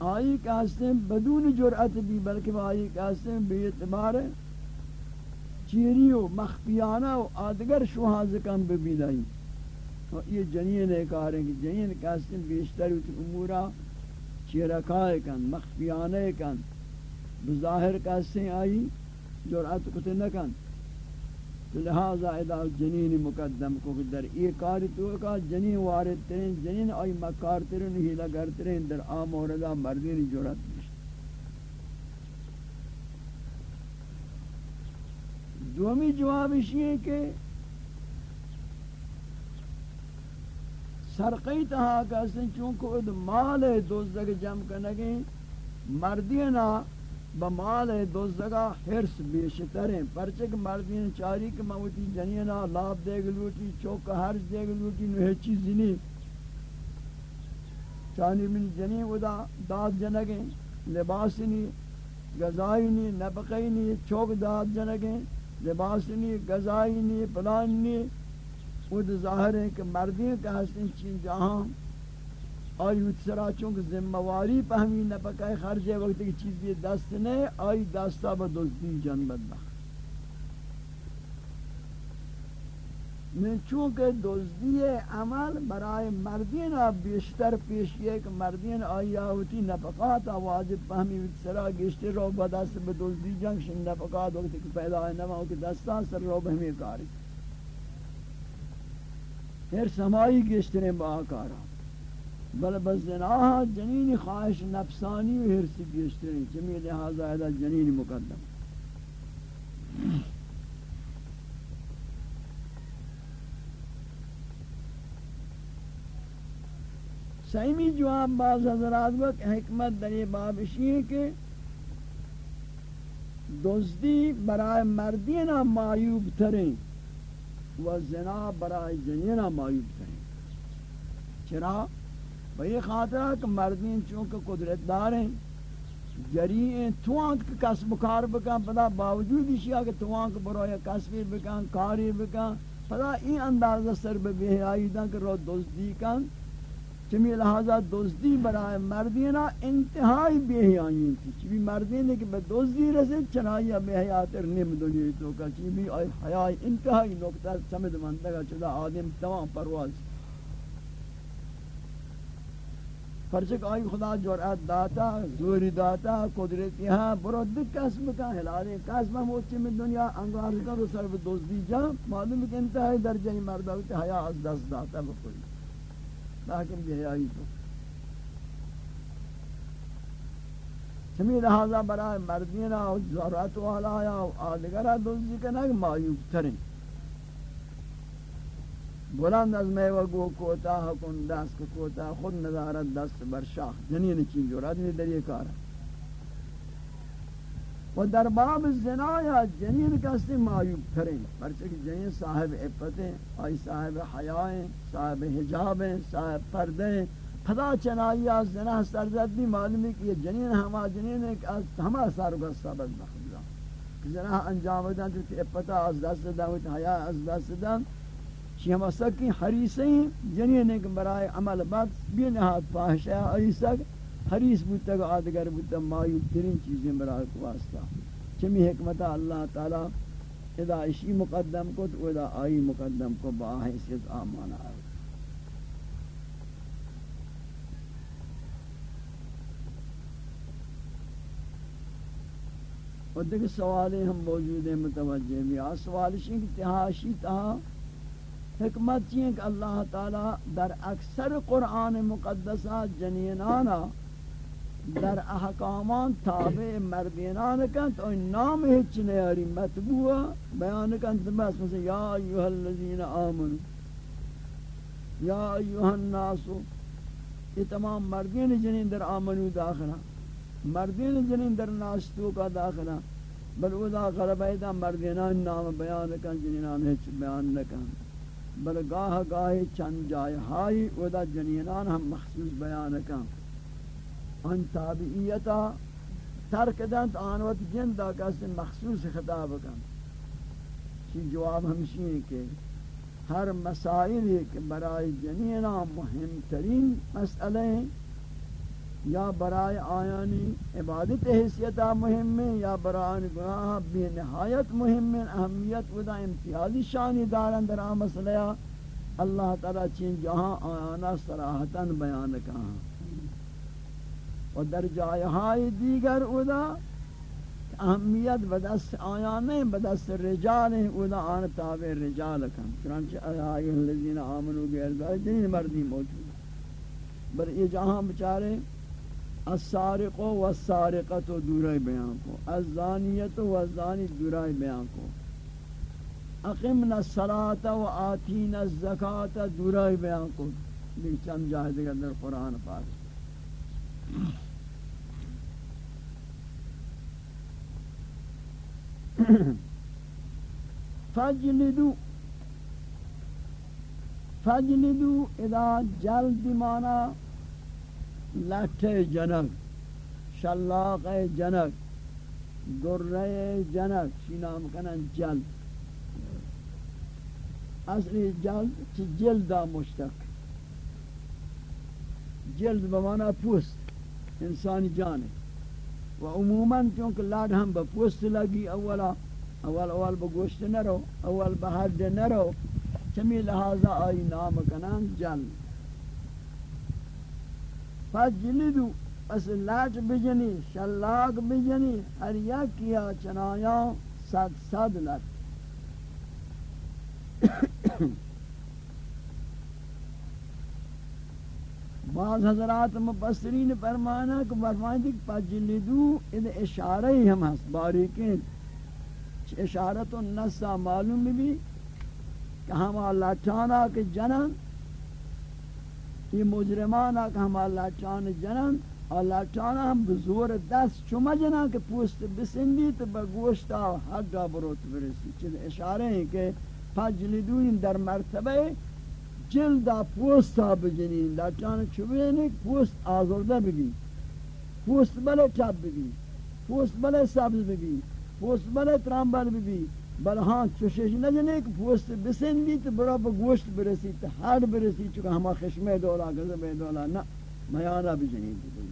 آئی کہاستے ہیں بدون جرأت بھی، بلکہ آئی کہاستے ہیں بے اعتبار چیری و مخفیانہ و آدگر شوہاز کم ببینائی۔ یہ جنین ایک آرہیں کہ جنین کہاستے ہیں بیشتر امورا چیرکائے کن مخفیانہ کن بظاہر کہاستے ہیں آئی جرأت کتے نکن لہذا ادا جنین مقدم کو در ای کاری تو کا جنین وارد ترین، جنین آئی مکار ترین ہیلا گر ترین، در آم اوردہ مردین جورت بیشت دومی جواب اسی ہے کہ سرقی تہا کہتے چونکہ مال دوزدگ جمع کنگیں مردینہ بمال دوزگا حرس بیشتر ہیں۔ پرچک مردین چاری کے موتی جنینا لاب دے گلوٹی چوک حرس دے گلوٹی نوہ چیزی نہیں۔ چانی من جنین ودا، داد جنگیں لباس نہیں، غذائی نہیں نبقی نہیں۔ چوک داد جنگیں لباس نہیں، غذائی نہیں، پلان نہیں۔ وہ ظاہر ہے کہ مردین کا حسن چین جہاں۔ آئی اتسرا چونکہ ذمہ واری پہمی نہ پکائے خرچے وقت کی چیز بھی دست نے آئی دستا با دزدی جن بدبخت۔ میں چونکہ دزدی عمل برای مردین اب بیشتر پیش کیے کہ مردین آئی آوتی نفقات واجب پہمی اتسرا گشتے رو با دست با دزدی جنگ شن نفقات وقت کی پیدا ہے نماؤ کہ دستا سر رو بہمی کاری۔ ہر سمائی گشتنے با آکارا بل بزناها جنین خواہش نفسانی و حرسی گشتنے چمی لہذا ایدہ جنین مقدم۔ سیمی جواب بعض حضرات کو حکمت در یہ باب ہے کہ دزدی برای مردینا معیوب ترین و زنا برای جنینا معیوب ترین چرا؟ بھئی خاطرہ کہ مردین چونکہ قدرت دار ہیں، جری ہیں توانک کسب کار بکن، پدا باوجود اشیاء کہ توانک برای کسبی بکن، کاری بکن، پدا این اندازہ سر بے آئی دن کہ رو دزدی کن، چمی لہذا دوزدی برای مردینا انتہائی بے حیائی تھی۔ چمی مردین کہ بے دوزدی رسے، چنائی بے حیات ارنیم دنیا تو کا چمی حیائی انتہائی نکتہ سمد منتگا چدا آدم تمام پرواز۔ پرچک آئی خدا جرعت داتا، زوری داتا، قدرتی ہاں برود کسب کا حلالی کسب ہم اوچی میں دنیا، انگار کا رو سر دوزدی جا معلوم کہ انتہائی درجہ مردہ ہوتے حیاء از دست داتا بکلی لیکن بہیائی تو۔ چمی لہذا برای مردین و ضرورت والا یا آدگرہ دوزدی دوزی کنک مایوب ترین۔ بلند از میوہ گو کوتا حکن دست کوتا، خود نظارت دست بر شاخ. جنین چین جو رہا در یہ کارا و در باب زنا یا جنین کسی معیوب کریں پرچہ جنین صاحب عفت ہیں آئی صاحب حیائیں صاحب حجاب ہیں صاحب پردے ہیں پدا چنائی از زنا سرزد بھی معلوم ہے کہ یہ جنین ہما جنین ہے کہ ہما سارو کا سبب بخبرا زنا انجام دن تو عفتا از دست دن و حیاء از دست دن چی ہم شی ہما سکی حریصیں جنین یعنی ایک برائے عمل بد بھی نہاد فاحشہ آئی سک حریص بودتا کہ آدگر بودتا مایوب ترین چیزیں برای کو واسطہ۔ چمی حکمت اللہ تعالی ادا اشی مقدم کو تو ادا آئی مقدم کو با حیثیت آمانا آئی اور دیکھ سوالیں ہم موجود ہیں، متوجہ بھی آ، سوال شنگ تہاشی تہا حکمت چیئے کہ اللہ تعالی در اکثر قرآن مقدسہ جنینانا در احکامان تابع مردینان کن تو این نام هیچ نیاری مطبوع بیان کن تو بس مثل یا ایوها الذین آمنو یا ایوها الناسو یہ تمام مردین جنین در آمنو داخلہ مردین جنین در ناستو کا داخلہ بل او داخلہ بیدا مردینان نام بیان کن، جنینان ہیچ بیان نکن۔ بل گاہ گاہ چند جائے ہائی ودا جنینان ہم مخصوص بیان کم ان تابعیتا ترک دن آن جن دا کسی مخصوص خطاب کم چی جواب ہمشی ہے کہ ہر مسائل کہ برای جنینان مهم ترین مسئلہ ہیں یا برای آیانی عبادت حیثیتا مهم ہے یا برای گناہ، بے نہایت مهم ہے اہمیت ودا امتیازی شانی دارن در آن مسئلہ۔ اللہ تعالی چین جہاں آیانا سراحتاً بیان کہاں۔ و در جای دیگر اودا اهمیت بدست آیان نہیں بدست رجال ہیں اودا آن تابع رجال کن۔ چنانچہ آئی الذین آمنوا بیرزائی جنین مردی موجود۔ بر یہ جہاں بچارے السارق و السارقت و دورائی بیان کو الزانیت و الزانی دورائی بیان کو اقمنا الصلاة و آتینا الزکاة دورائی بیان کو بھی چند جاہد در قرآن پاک. فجلدو فجلدو اذا جلد مانا لٹ جنک شلاق جنک گرے جنک شی نام کنن جلد اصلی جلد چی جلدہ مشتق. جلد بمانا پوست، انسانی جانے و عموماً چونکہ لاڈ ہم بپوست لگی اولا اول اول بگوشت نرو، اول بحرد نرو چمی لہذا آئی نام کنان جل. فجلدو اس لاٹ بجنی شلاک بجنی، ہر یک کیا چنایا صد صد لٹ بعض حضرات مبصرین فرمانا کہ فرمائیں کہ پجلدو ان اشارہ ہی ہم ہست باریکیں اشارت و معلوم بھی، کہ ہم اللہ چانا کہ جنن یہ مجرمانا کہ ہم اللہ چان جنن، اللہ چانا ہم بزور دست چما جنا کہ پوست بسندی تو بگوشتا حد بروت برسی چیز اشارے ہیں کہ پجلدو در مرتبہ جلدا پوستا بجنین. دا چان چوبینی پوست آزرده بگی پوست بله چپ بگی پوست بله سبز بگی پوست بله ترامبل بگی بل ہاں چوشش نجنے کہ پوست بسندی تو برا با گوشت برسی، تو ہر برسی چکہ ہما خشمے دولا گزب دولا نا میانا بھی بجنین بگی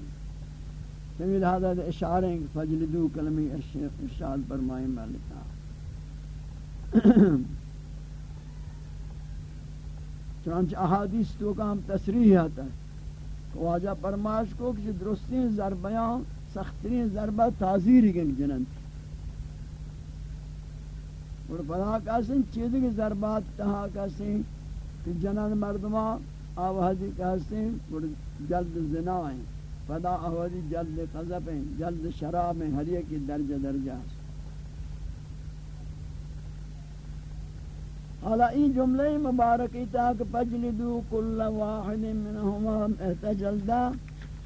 سمی لہذا اشارے ہیں کہ فجل دو کلمی ارشاد فرمائیں مالکہ چنانچہ احادیث تو کا ہم تصریح آتا ہے کہ واجہ پرماش کو کہ درستین ضربیاں سخترین ضربہ تازیر گنگ جنن۔ اور پدا کہاسن چیز کی ضربات تہا کہاسن کہ جنن مردمہ آوہدی کہاسن اور جلد زنا ہیں پدا آوہدی جلد قذب ہیں، جلد شراب ہیں، ہر ایک درجہ درجہ ہیں حالا این جمله مبارکی تا کہ پجلدو کل واحد منهما احتجلدا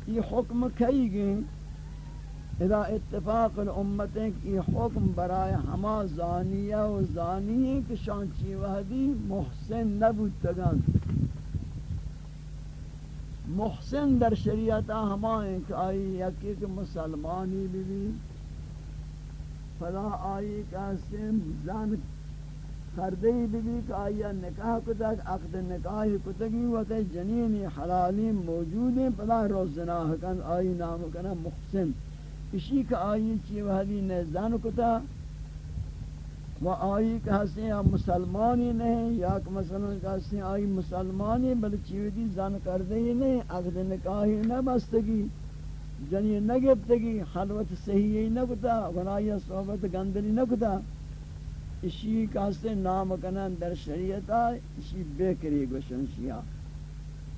یہ حکم کئی گئیں اذا اتفاق الامتیں کہ یہ حکم برای ہما زانیہ و زانیہ کہ شانچی وحدی محسن نبود تگان۔ محسن در شریعتا ہما ہیں کہ آئی یکی کہ مسلمانی بھی بھی فلا آئی کہ زن کردی بی کہ آیا نکاح کتک، عقد نکاح کتگی وقت جنین حلالی موجود ہیں پدا روز زناح کن آئی نام کنا محسن۔ اسی کہ آئی چی وحدی نیزان کتا و آئی کہ ہستے یا مسلمانی نہیں، یا کہ مثلا کہ ہستے آئی مسلمانی بل چیویدی زن کردی نہیں عقد نکاحی نہ بستگی جنین نگبتگی حلوت صحیحی نکتا گناہی صحبت گندلی نکتا اسی کاستے نام کنن در شریعتا اسی بکری گوشن شیعہ۔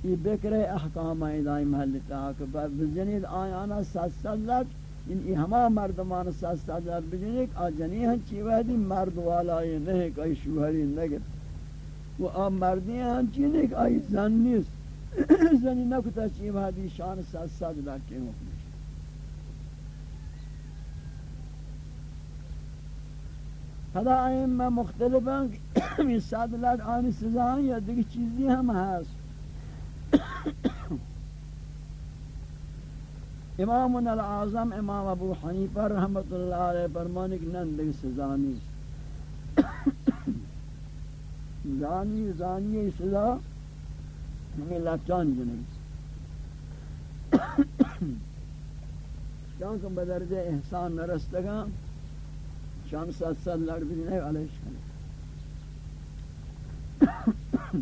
یہ بکر احکام ایدائی محلتا کہ بزنید آیانا ست ست این همه مردمان سست اگر بگیرید آجنی هن چی وحدی؟ مرد والای نه که شوهری نگر و آم مردی هن چی نه که آی زن نیست. زنی نکتا چی وحدی؟ شان سست اگر که مکنی حالا ائمه مختلفن این صدلت آنی سزا یا دیگه چیزی هم هست. امام العظم امام ابو حنیفہ رحمت اللہ علیہ فرمانے کہ نن دیکھ سزا نہیں زانی زانی سزا، ہمیں لچان جنہیں چونکہ بدرجہ احسان نرستگاں شام سات سات لڑ بھی نہیں علیش کرنے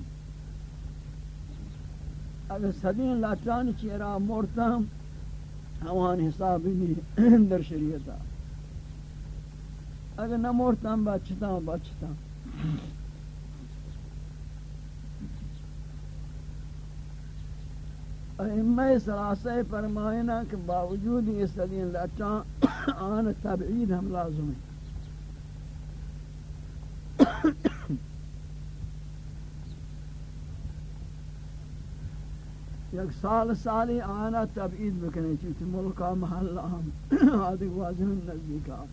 اگر صدین لاتان چیرا مورتا ہم ہمان حسابی نہیں در شریعتا اگر نہ مورتا بچتا بچتا ائمہ سلاسہ فرمائنا کہ باوجود یہ صدین لاتان آن تبعید ہم لازم ہیں. یک سال سالی آنا تبعید بکنے چیتی ملکا محل آم آدھے واضح نزدیکا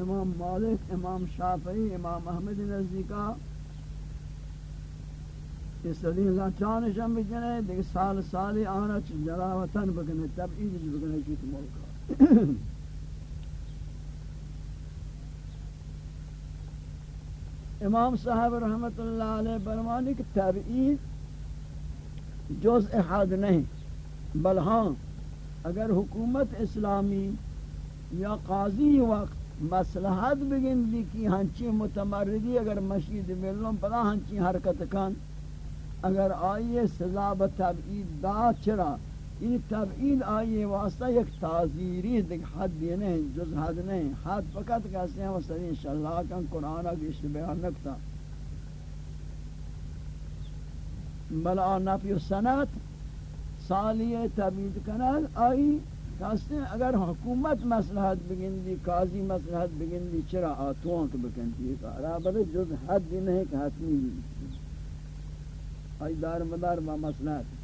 امام مالک، امام شافعی، امام احمد نزدیکا یہ صدی اللہ چانشم بکنے دیکھ سال سالی آنا چی جراوطن بکنے تبعید بکنے چیتی ملکا امام صاحب رحمت اللہ علیہ برمانی کہ تبعید جز احاد نہیں، بل ہاں اگر حکومت اسلامی یا قاضی وقت مسلحت بگن دی کی ہنچی متمردی اگر مشید ملن پدا ہنچی حرکت کن، اگر آئیے سزا بتبعید دا چرا، این تبعید آئیے واسطہ یک تعذیری دیکھ حد یہ نہیں، جز حد نہیں، حد فقط کہتے ہیں وصلی انشاءاللہ کن قرآن کی اشتباہ نکتا۔ بلا نفی و سنت سالی تبید کنال آئی ہیں اگر حکومت مسلحت بگندی قاضی مسلحت بگندی چرا آتوان کے بکنتی ہے کہا بلے جز حد دی نہیں کہ حتمی بھی آئی دار مدار با مسلحت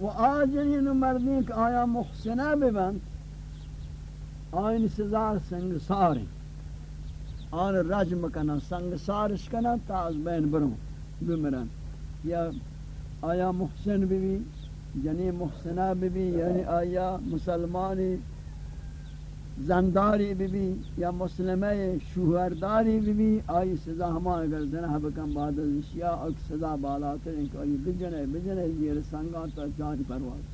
و آجنین مردین کہ آیا محسنہ ببند آئین سنگ ساریں آن رجم کنن سنگ سارش کنن تا از بین برون بمرن. یا آیا محسن بھی یعنی محسنہ بھی یعنی آیا مسلمانی زنداری بھی یا مسلمہ شوہرداری بھی آئی سزا ہمان اگر زنہ بکن بعد از اشیاء اک سزا بالاتر ان کو آئی بجنے بجنے یہ سنگان تا جان پرواز.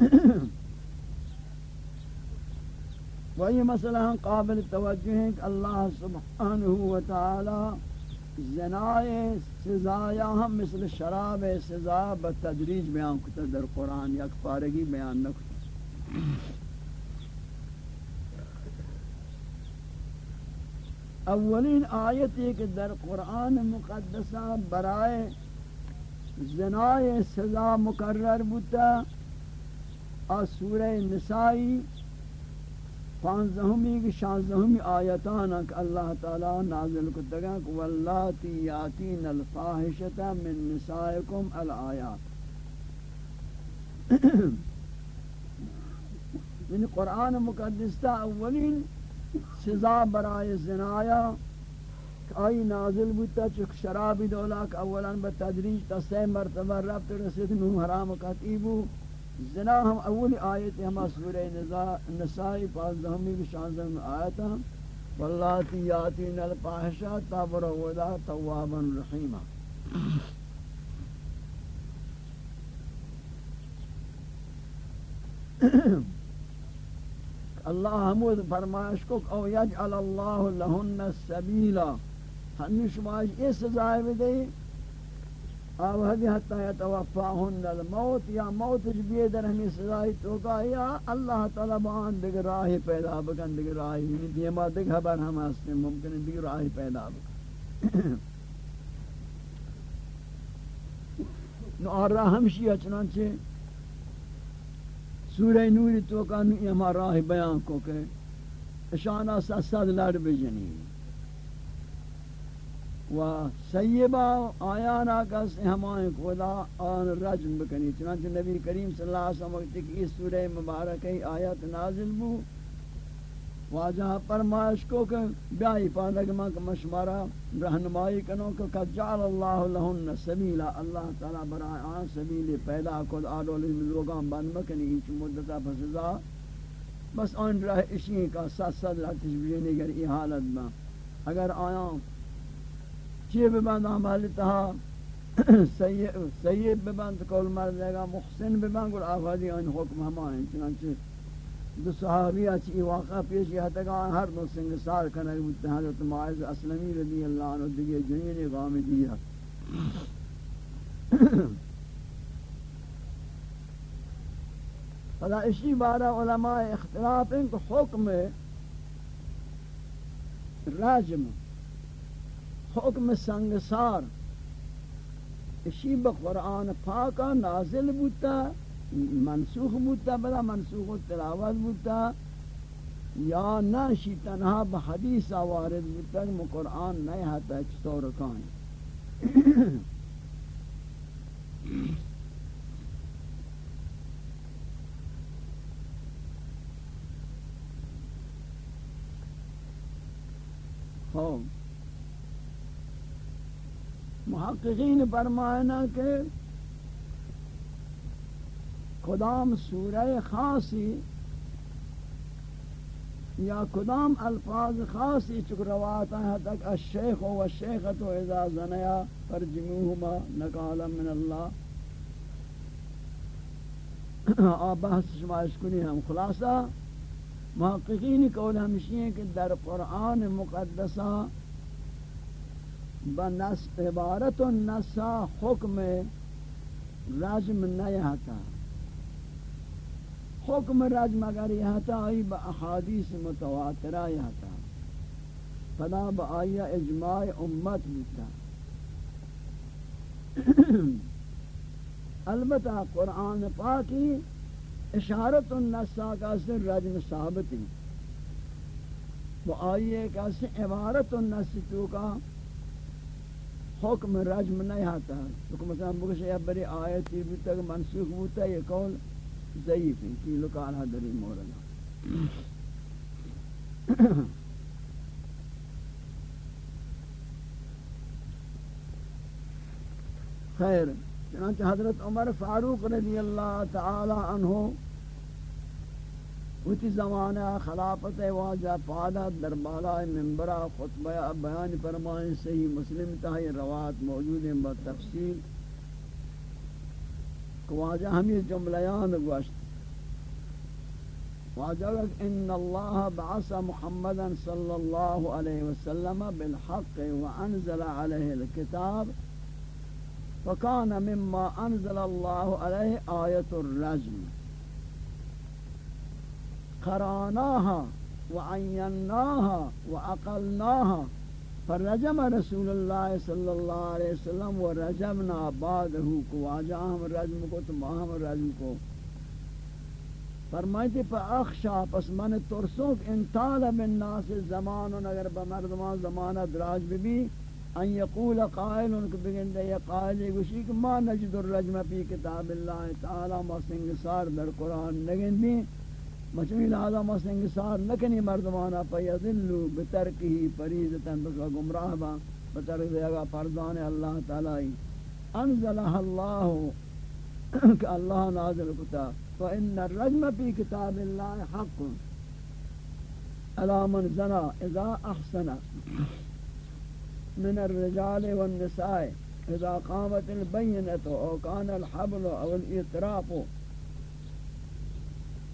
وہی مسئلہ ہم قابل توجہ ہیں کہ اللہ سبحانہ وتعالی زنائے سزایا ہم مثل شراب سزا بتدریج بیان کتا در قرآن، یک پارگی بیان نکتا اولین آیت ہے کہ در قرآن مقدسہ برائے زنائے سزا مقرر بوتا اور سورہ نسائی پانزہمی کی شانزہمی آیتان کہ اللہ تعالی نازل کو تگا کہ واللاتی یاتین الفاحشتا من نسائکم الآیات یعنی قرآن مقدس تا اولین سزا برائے زنایا آئی نازل بودتا چک شرابی دولا کہ اولا بتدریج تا سی مرتبہ ربط رسید نو حرام کتیبو زنا ہم اول آیت ہم سورہ نسائی، پانزدہمی کی شانزدہمی آیت ہم. واللاتی یاتین الفاحشہ تابرودا توابا رحیما. اللہ حمود فرمائش کو او یجعل اللہ لہن السبیلا ہنی شماش اس سزائے بھی دئی آو حدی حتی یتوفاہن الموت یا موت جبیے در ہمیں سزائی توقع یا اللہ تعالی بان دیکھ راہی پیدا بکن دیکھ راہی یعنی دیما دیکھ حبر ہم ہستے ممکن ہے دیکھ راہی پیدا بکن. نو آر راہ ہمشی چنانچہ سورہ نوری توقع نو یہ ہمارا راہ بیان کو کہ اشانہ سد لڑ بجنی۔ و سیبا آیانا کس ہمائیں خدا آن رجم بکنی. چنانچہ نبی کریم صلی اللہ علیہ وسلم وقت کہ اس سورہ مبارک آیات نازل بو. واجہ فرمائش کو کہ بیائی پاندگ ماں کہ مشمارا رہنمائی کنو کہ قد جعل اللہ لہن سبیلا اللہ تعالی برای آن سبیل پیدا کد آدول لوگان بند مکنی ہیچ مدتا پسزا. بس آن رہ اشی کا ست ست لاتش بجنی گر ای حالت با اگر آیاں چی ببند عمل تہا سیب ببند کول مرد لگا محسن ببند گر آفادی ان حکم ہمائیں چنانچہ دو صحابی اچھی واقع پیش یہ تکا ہر دو سنگ سار کنگ بودتے حضرت معاذ اسلمی رضی اللہ عنہ دیگے جنین غام دیا فلا اسی بارہ علماء اختلاف ان کو حکم راجم۔ حکم سنگسار۔ اشی با قرآن پاکا نازل بودتا منسوخ بودتا بلا منسوخ تلاوت بودتا یا نشی تنها با حدیث وارد بودتا کہ قرآن نہیں حتا چطور کانی خوب۔ محققین فرمائنا کہ کدام سورہ خاصی یا کدام الفاظ خاصی چک روایت ہیں تک الشیخ و الشیخت و اذا زنیا فرجموہما نکالا من اللہ آباس شما اشکنی ہم خلاصہ، محققین قول ہمشی ہیں کہ در قرآن مقدسہ بنس عبارت و نسا حکم رجم نہیں حکم رجم اگر یہ آئی با احادیث متواترہ یہ تھا فلا با آئی اجماع امت ہوتا البتہ قرآن پاکی اشارت النسا کا سر رجم ثابت ہے وہ آئیے کا سر عبارت النس تو کا حکم رجم نہیں آتا حکم مثلا بکشے ابری آیتی بھی تک منسوخ ہوتا ہے، یہ قول ضعیف ہے کی لکال حدری مولانا خیر، چنانچہ حضرت عمر فاروق رضی اللہ تعالی عنہ وتی زمانہ خلافت واجہ پادا در بالا منبرہ خطبہ بیان فرمائیں، صحیح مسلم تاہی روات موجود ہیں با تفصیل۔ واجہ ہمیں جملیان گوشت۔ واجہ ان اللہ بعث محمدا صلی اللہ علیہ وسلم بالحق وانزل علیہ الكتاب فكان مما انزل الله عليه آیت الرجم۔ قراناها وعیناها وعقلناها فرجم رسول اللہ صلی اللہ علیہ وسلم ورجمنا بعده کو واجہ ہم رجم کو تو ہم رجم کو۔ فرمائیتے پر اخشا پس من ترسوک ان طالب الناس زمان، اگر بمردمان زمانہ دراج بھی بھی ان یقول قائل، ان کو بگن دے یہ قائل یہ گوشی کہ ما نجد الرجم پی کتاب اللہ تعالی، ما سنگسار در قرآن نگن دی مچمی لہذا ما سنگسار نکنی مردمانا فیضلو بترکی پریزتا بس و گمراہ با بترک دے گا پردان اللہ تعالی۔ انزلہ اللہ کہ اللہ نازل کتا۔ فإن الرجم في كتاب الله حق۔ على من زنا إذا أحسن من الرجال والنساء اذا قامت البينة او كان الحبل او الاطراف۔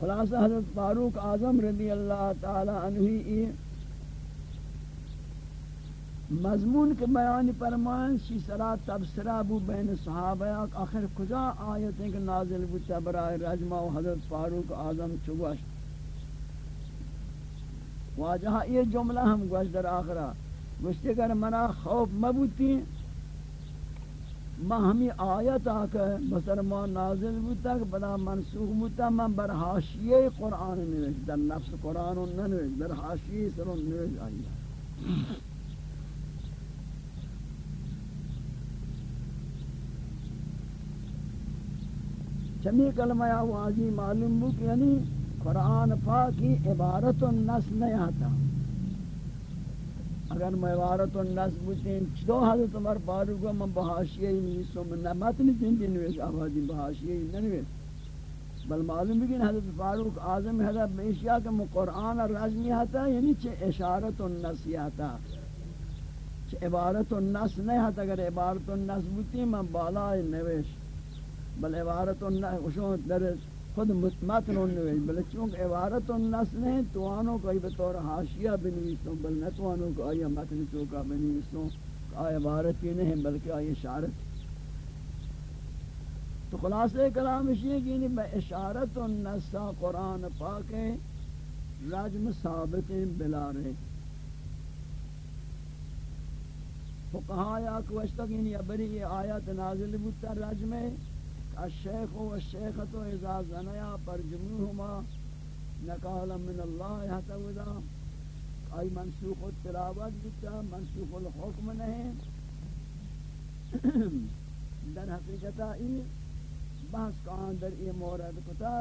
خلاصہ حضرت فاروق اعظم رضی اللہ تعالی عنہ یہ مضمون کے بیان فرمائیں شی سرا تبصرہ بو بین صحابہ آخر کجا آیتیں کہ نازل بو برائے رجمہ و حضرت فاروق اعظم چگوش واجہ یہ جملہ ہم گوش در آخرہ۔ گوشتی اگر منا خوف مبوتی ما ہمی آیت آکے بسر ما نازل بوتا کہ بدا منسوخ بوتا من بر حاشیه قرآن نویش در نفس قرآن ننویش در حاشیه سرون نویش آیا چمی کلمہ واضی معلوم بو کہ یعنی قرآن پاکی عبارت و نس نہیں آتا۔ اگر میں عبارت الناس بوتیں دو حضرت عمر پارو کو من بحاشیہ ہی نہیں سو من نمت نہیں تین دن نویس آبادی بحاشیہ ہی نویس بل معلوم بھی حضرت فاروق اعظم حضرت بیشیا کہ قرآن رجمی آتا یعنی چھے اشارت الناس آتا چھے عبارت الناس نہیں آتا اگر عبارت الناس بوتیں من بالا نویس بل عبارت الناس در خود متن نویس بل چونکہ عبارت النس نہیں، تو آنوں کو بطور حاشیہ بنویسوں، بل نہ تو آنوں کو آیا متن چوکا بنویسوں، آیا عبارت ہی نہیں، بلکہ آیا اشارت۔ تو خلاصہ کلام اس یہ کہ یعنی بے اشارت النس قرآن پاک رجم ثابت بلا رہے فقہا یا کو اشتاق یعنی ابری یہ آیات نازل بودتا، رجم ہے۔ الشیخ و الشیخت و اذا زنیا پر جمعهما نکالا من اللہ حتی ودا. آئی منسوخ التلاوت بتا منسوخ الحکم نہیں. در حقیقتا ای بحث کان در ای مورد کتا.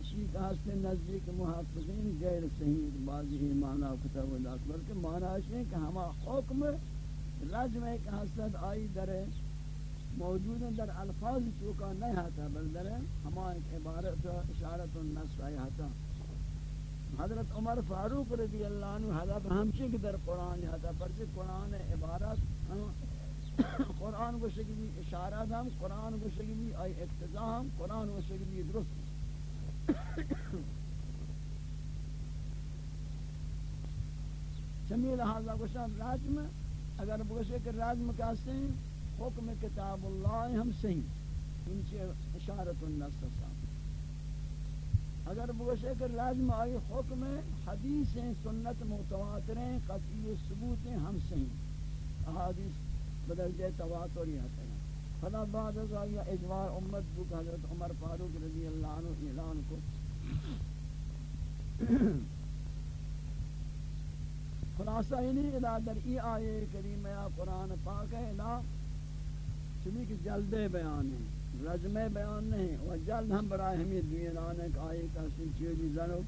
اسی کا ہستے نزدیک محافظین غیر صحیح بعضی ہی معنی کتا ودا، بلکہ معنی ہے کہ ہما حکم رجم ایک حسد آئی در ہے موجود ہیں در الفاظ چوکا نہیں آتا، بل در ہمارے عبارت اشارت النص آئی آتا۔ حضرت عمر فاروق رضی اللہ عنہ حضرت ہمشہ کی در قرآن آتا، پرچہ قرآن عبارت، قرآن کو شکلی اشارات ہم، قرآن کو شکلی آئی اقتضا ہم، قرآن کو شکلی درست۔ چمی لحاظہ کو شاید راجم اگر بگشے کہ راجم کہتے ہیں حکم کتاب اللہ ہم صحیح ان سے اشارت النص صاحب اگر بوشے کہ لازم آئی حکم حدیث ہیں سنت متواتر ہیں قطعی ثبوت ہیں ہم صحیح احادیث بدل جائے تواتر ہی آتے ہیں۔ فلا بعد از آیا اجوار امت بک حضرت عمر فاروق رضی اللہ عنہ اعلان کو۔ خلاصہ یعنی ہی نہیں ادا در ای آئے کریم یا قرآن پاک ہے ادا چلی کہ جلد بیان ہے رجم بیان نہیں و جلد ہم برای ہمیں دین آنے کا آئے کسی چیزی زنو،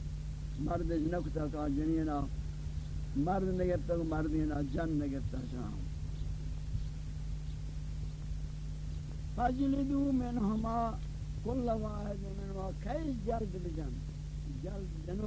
مرد جنکتا کا جنینا مرد نگتا کا مردینا جن نگتا شام فجلدو منہما کل واحد منہما، کئی جلد بجن، جلد جنو۔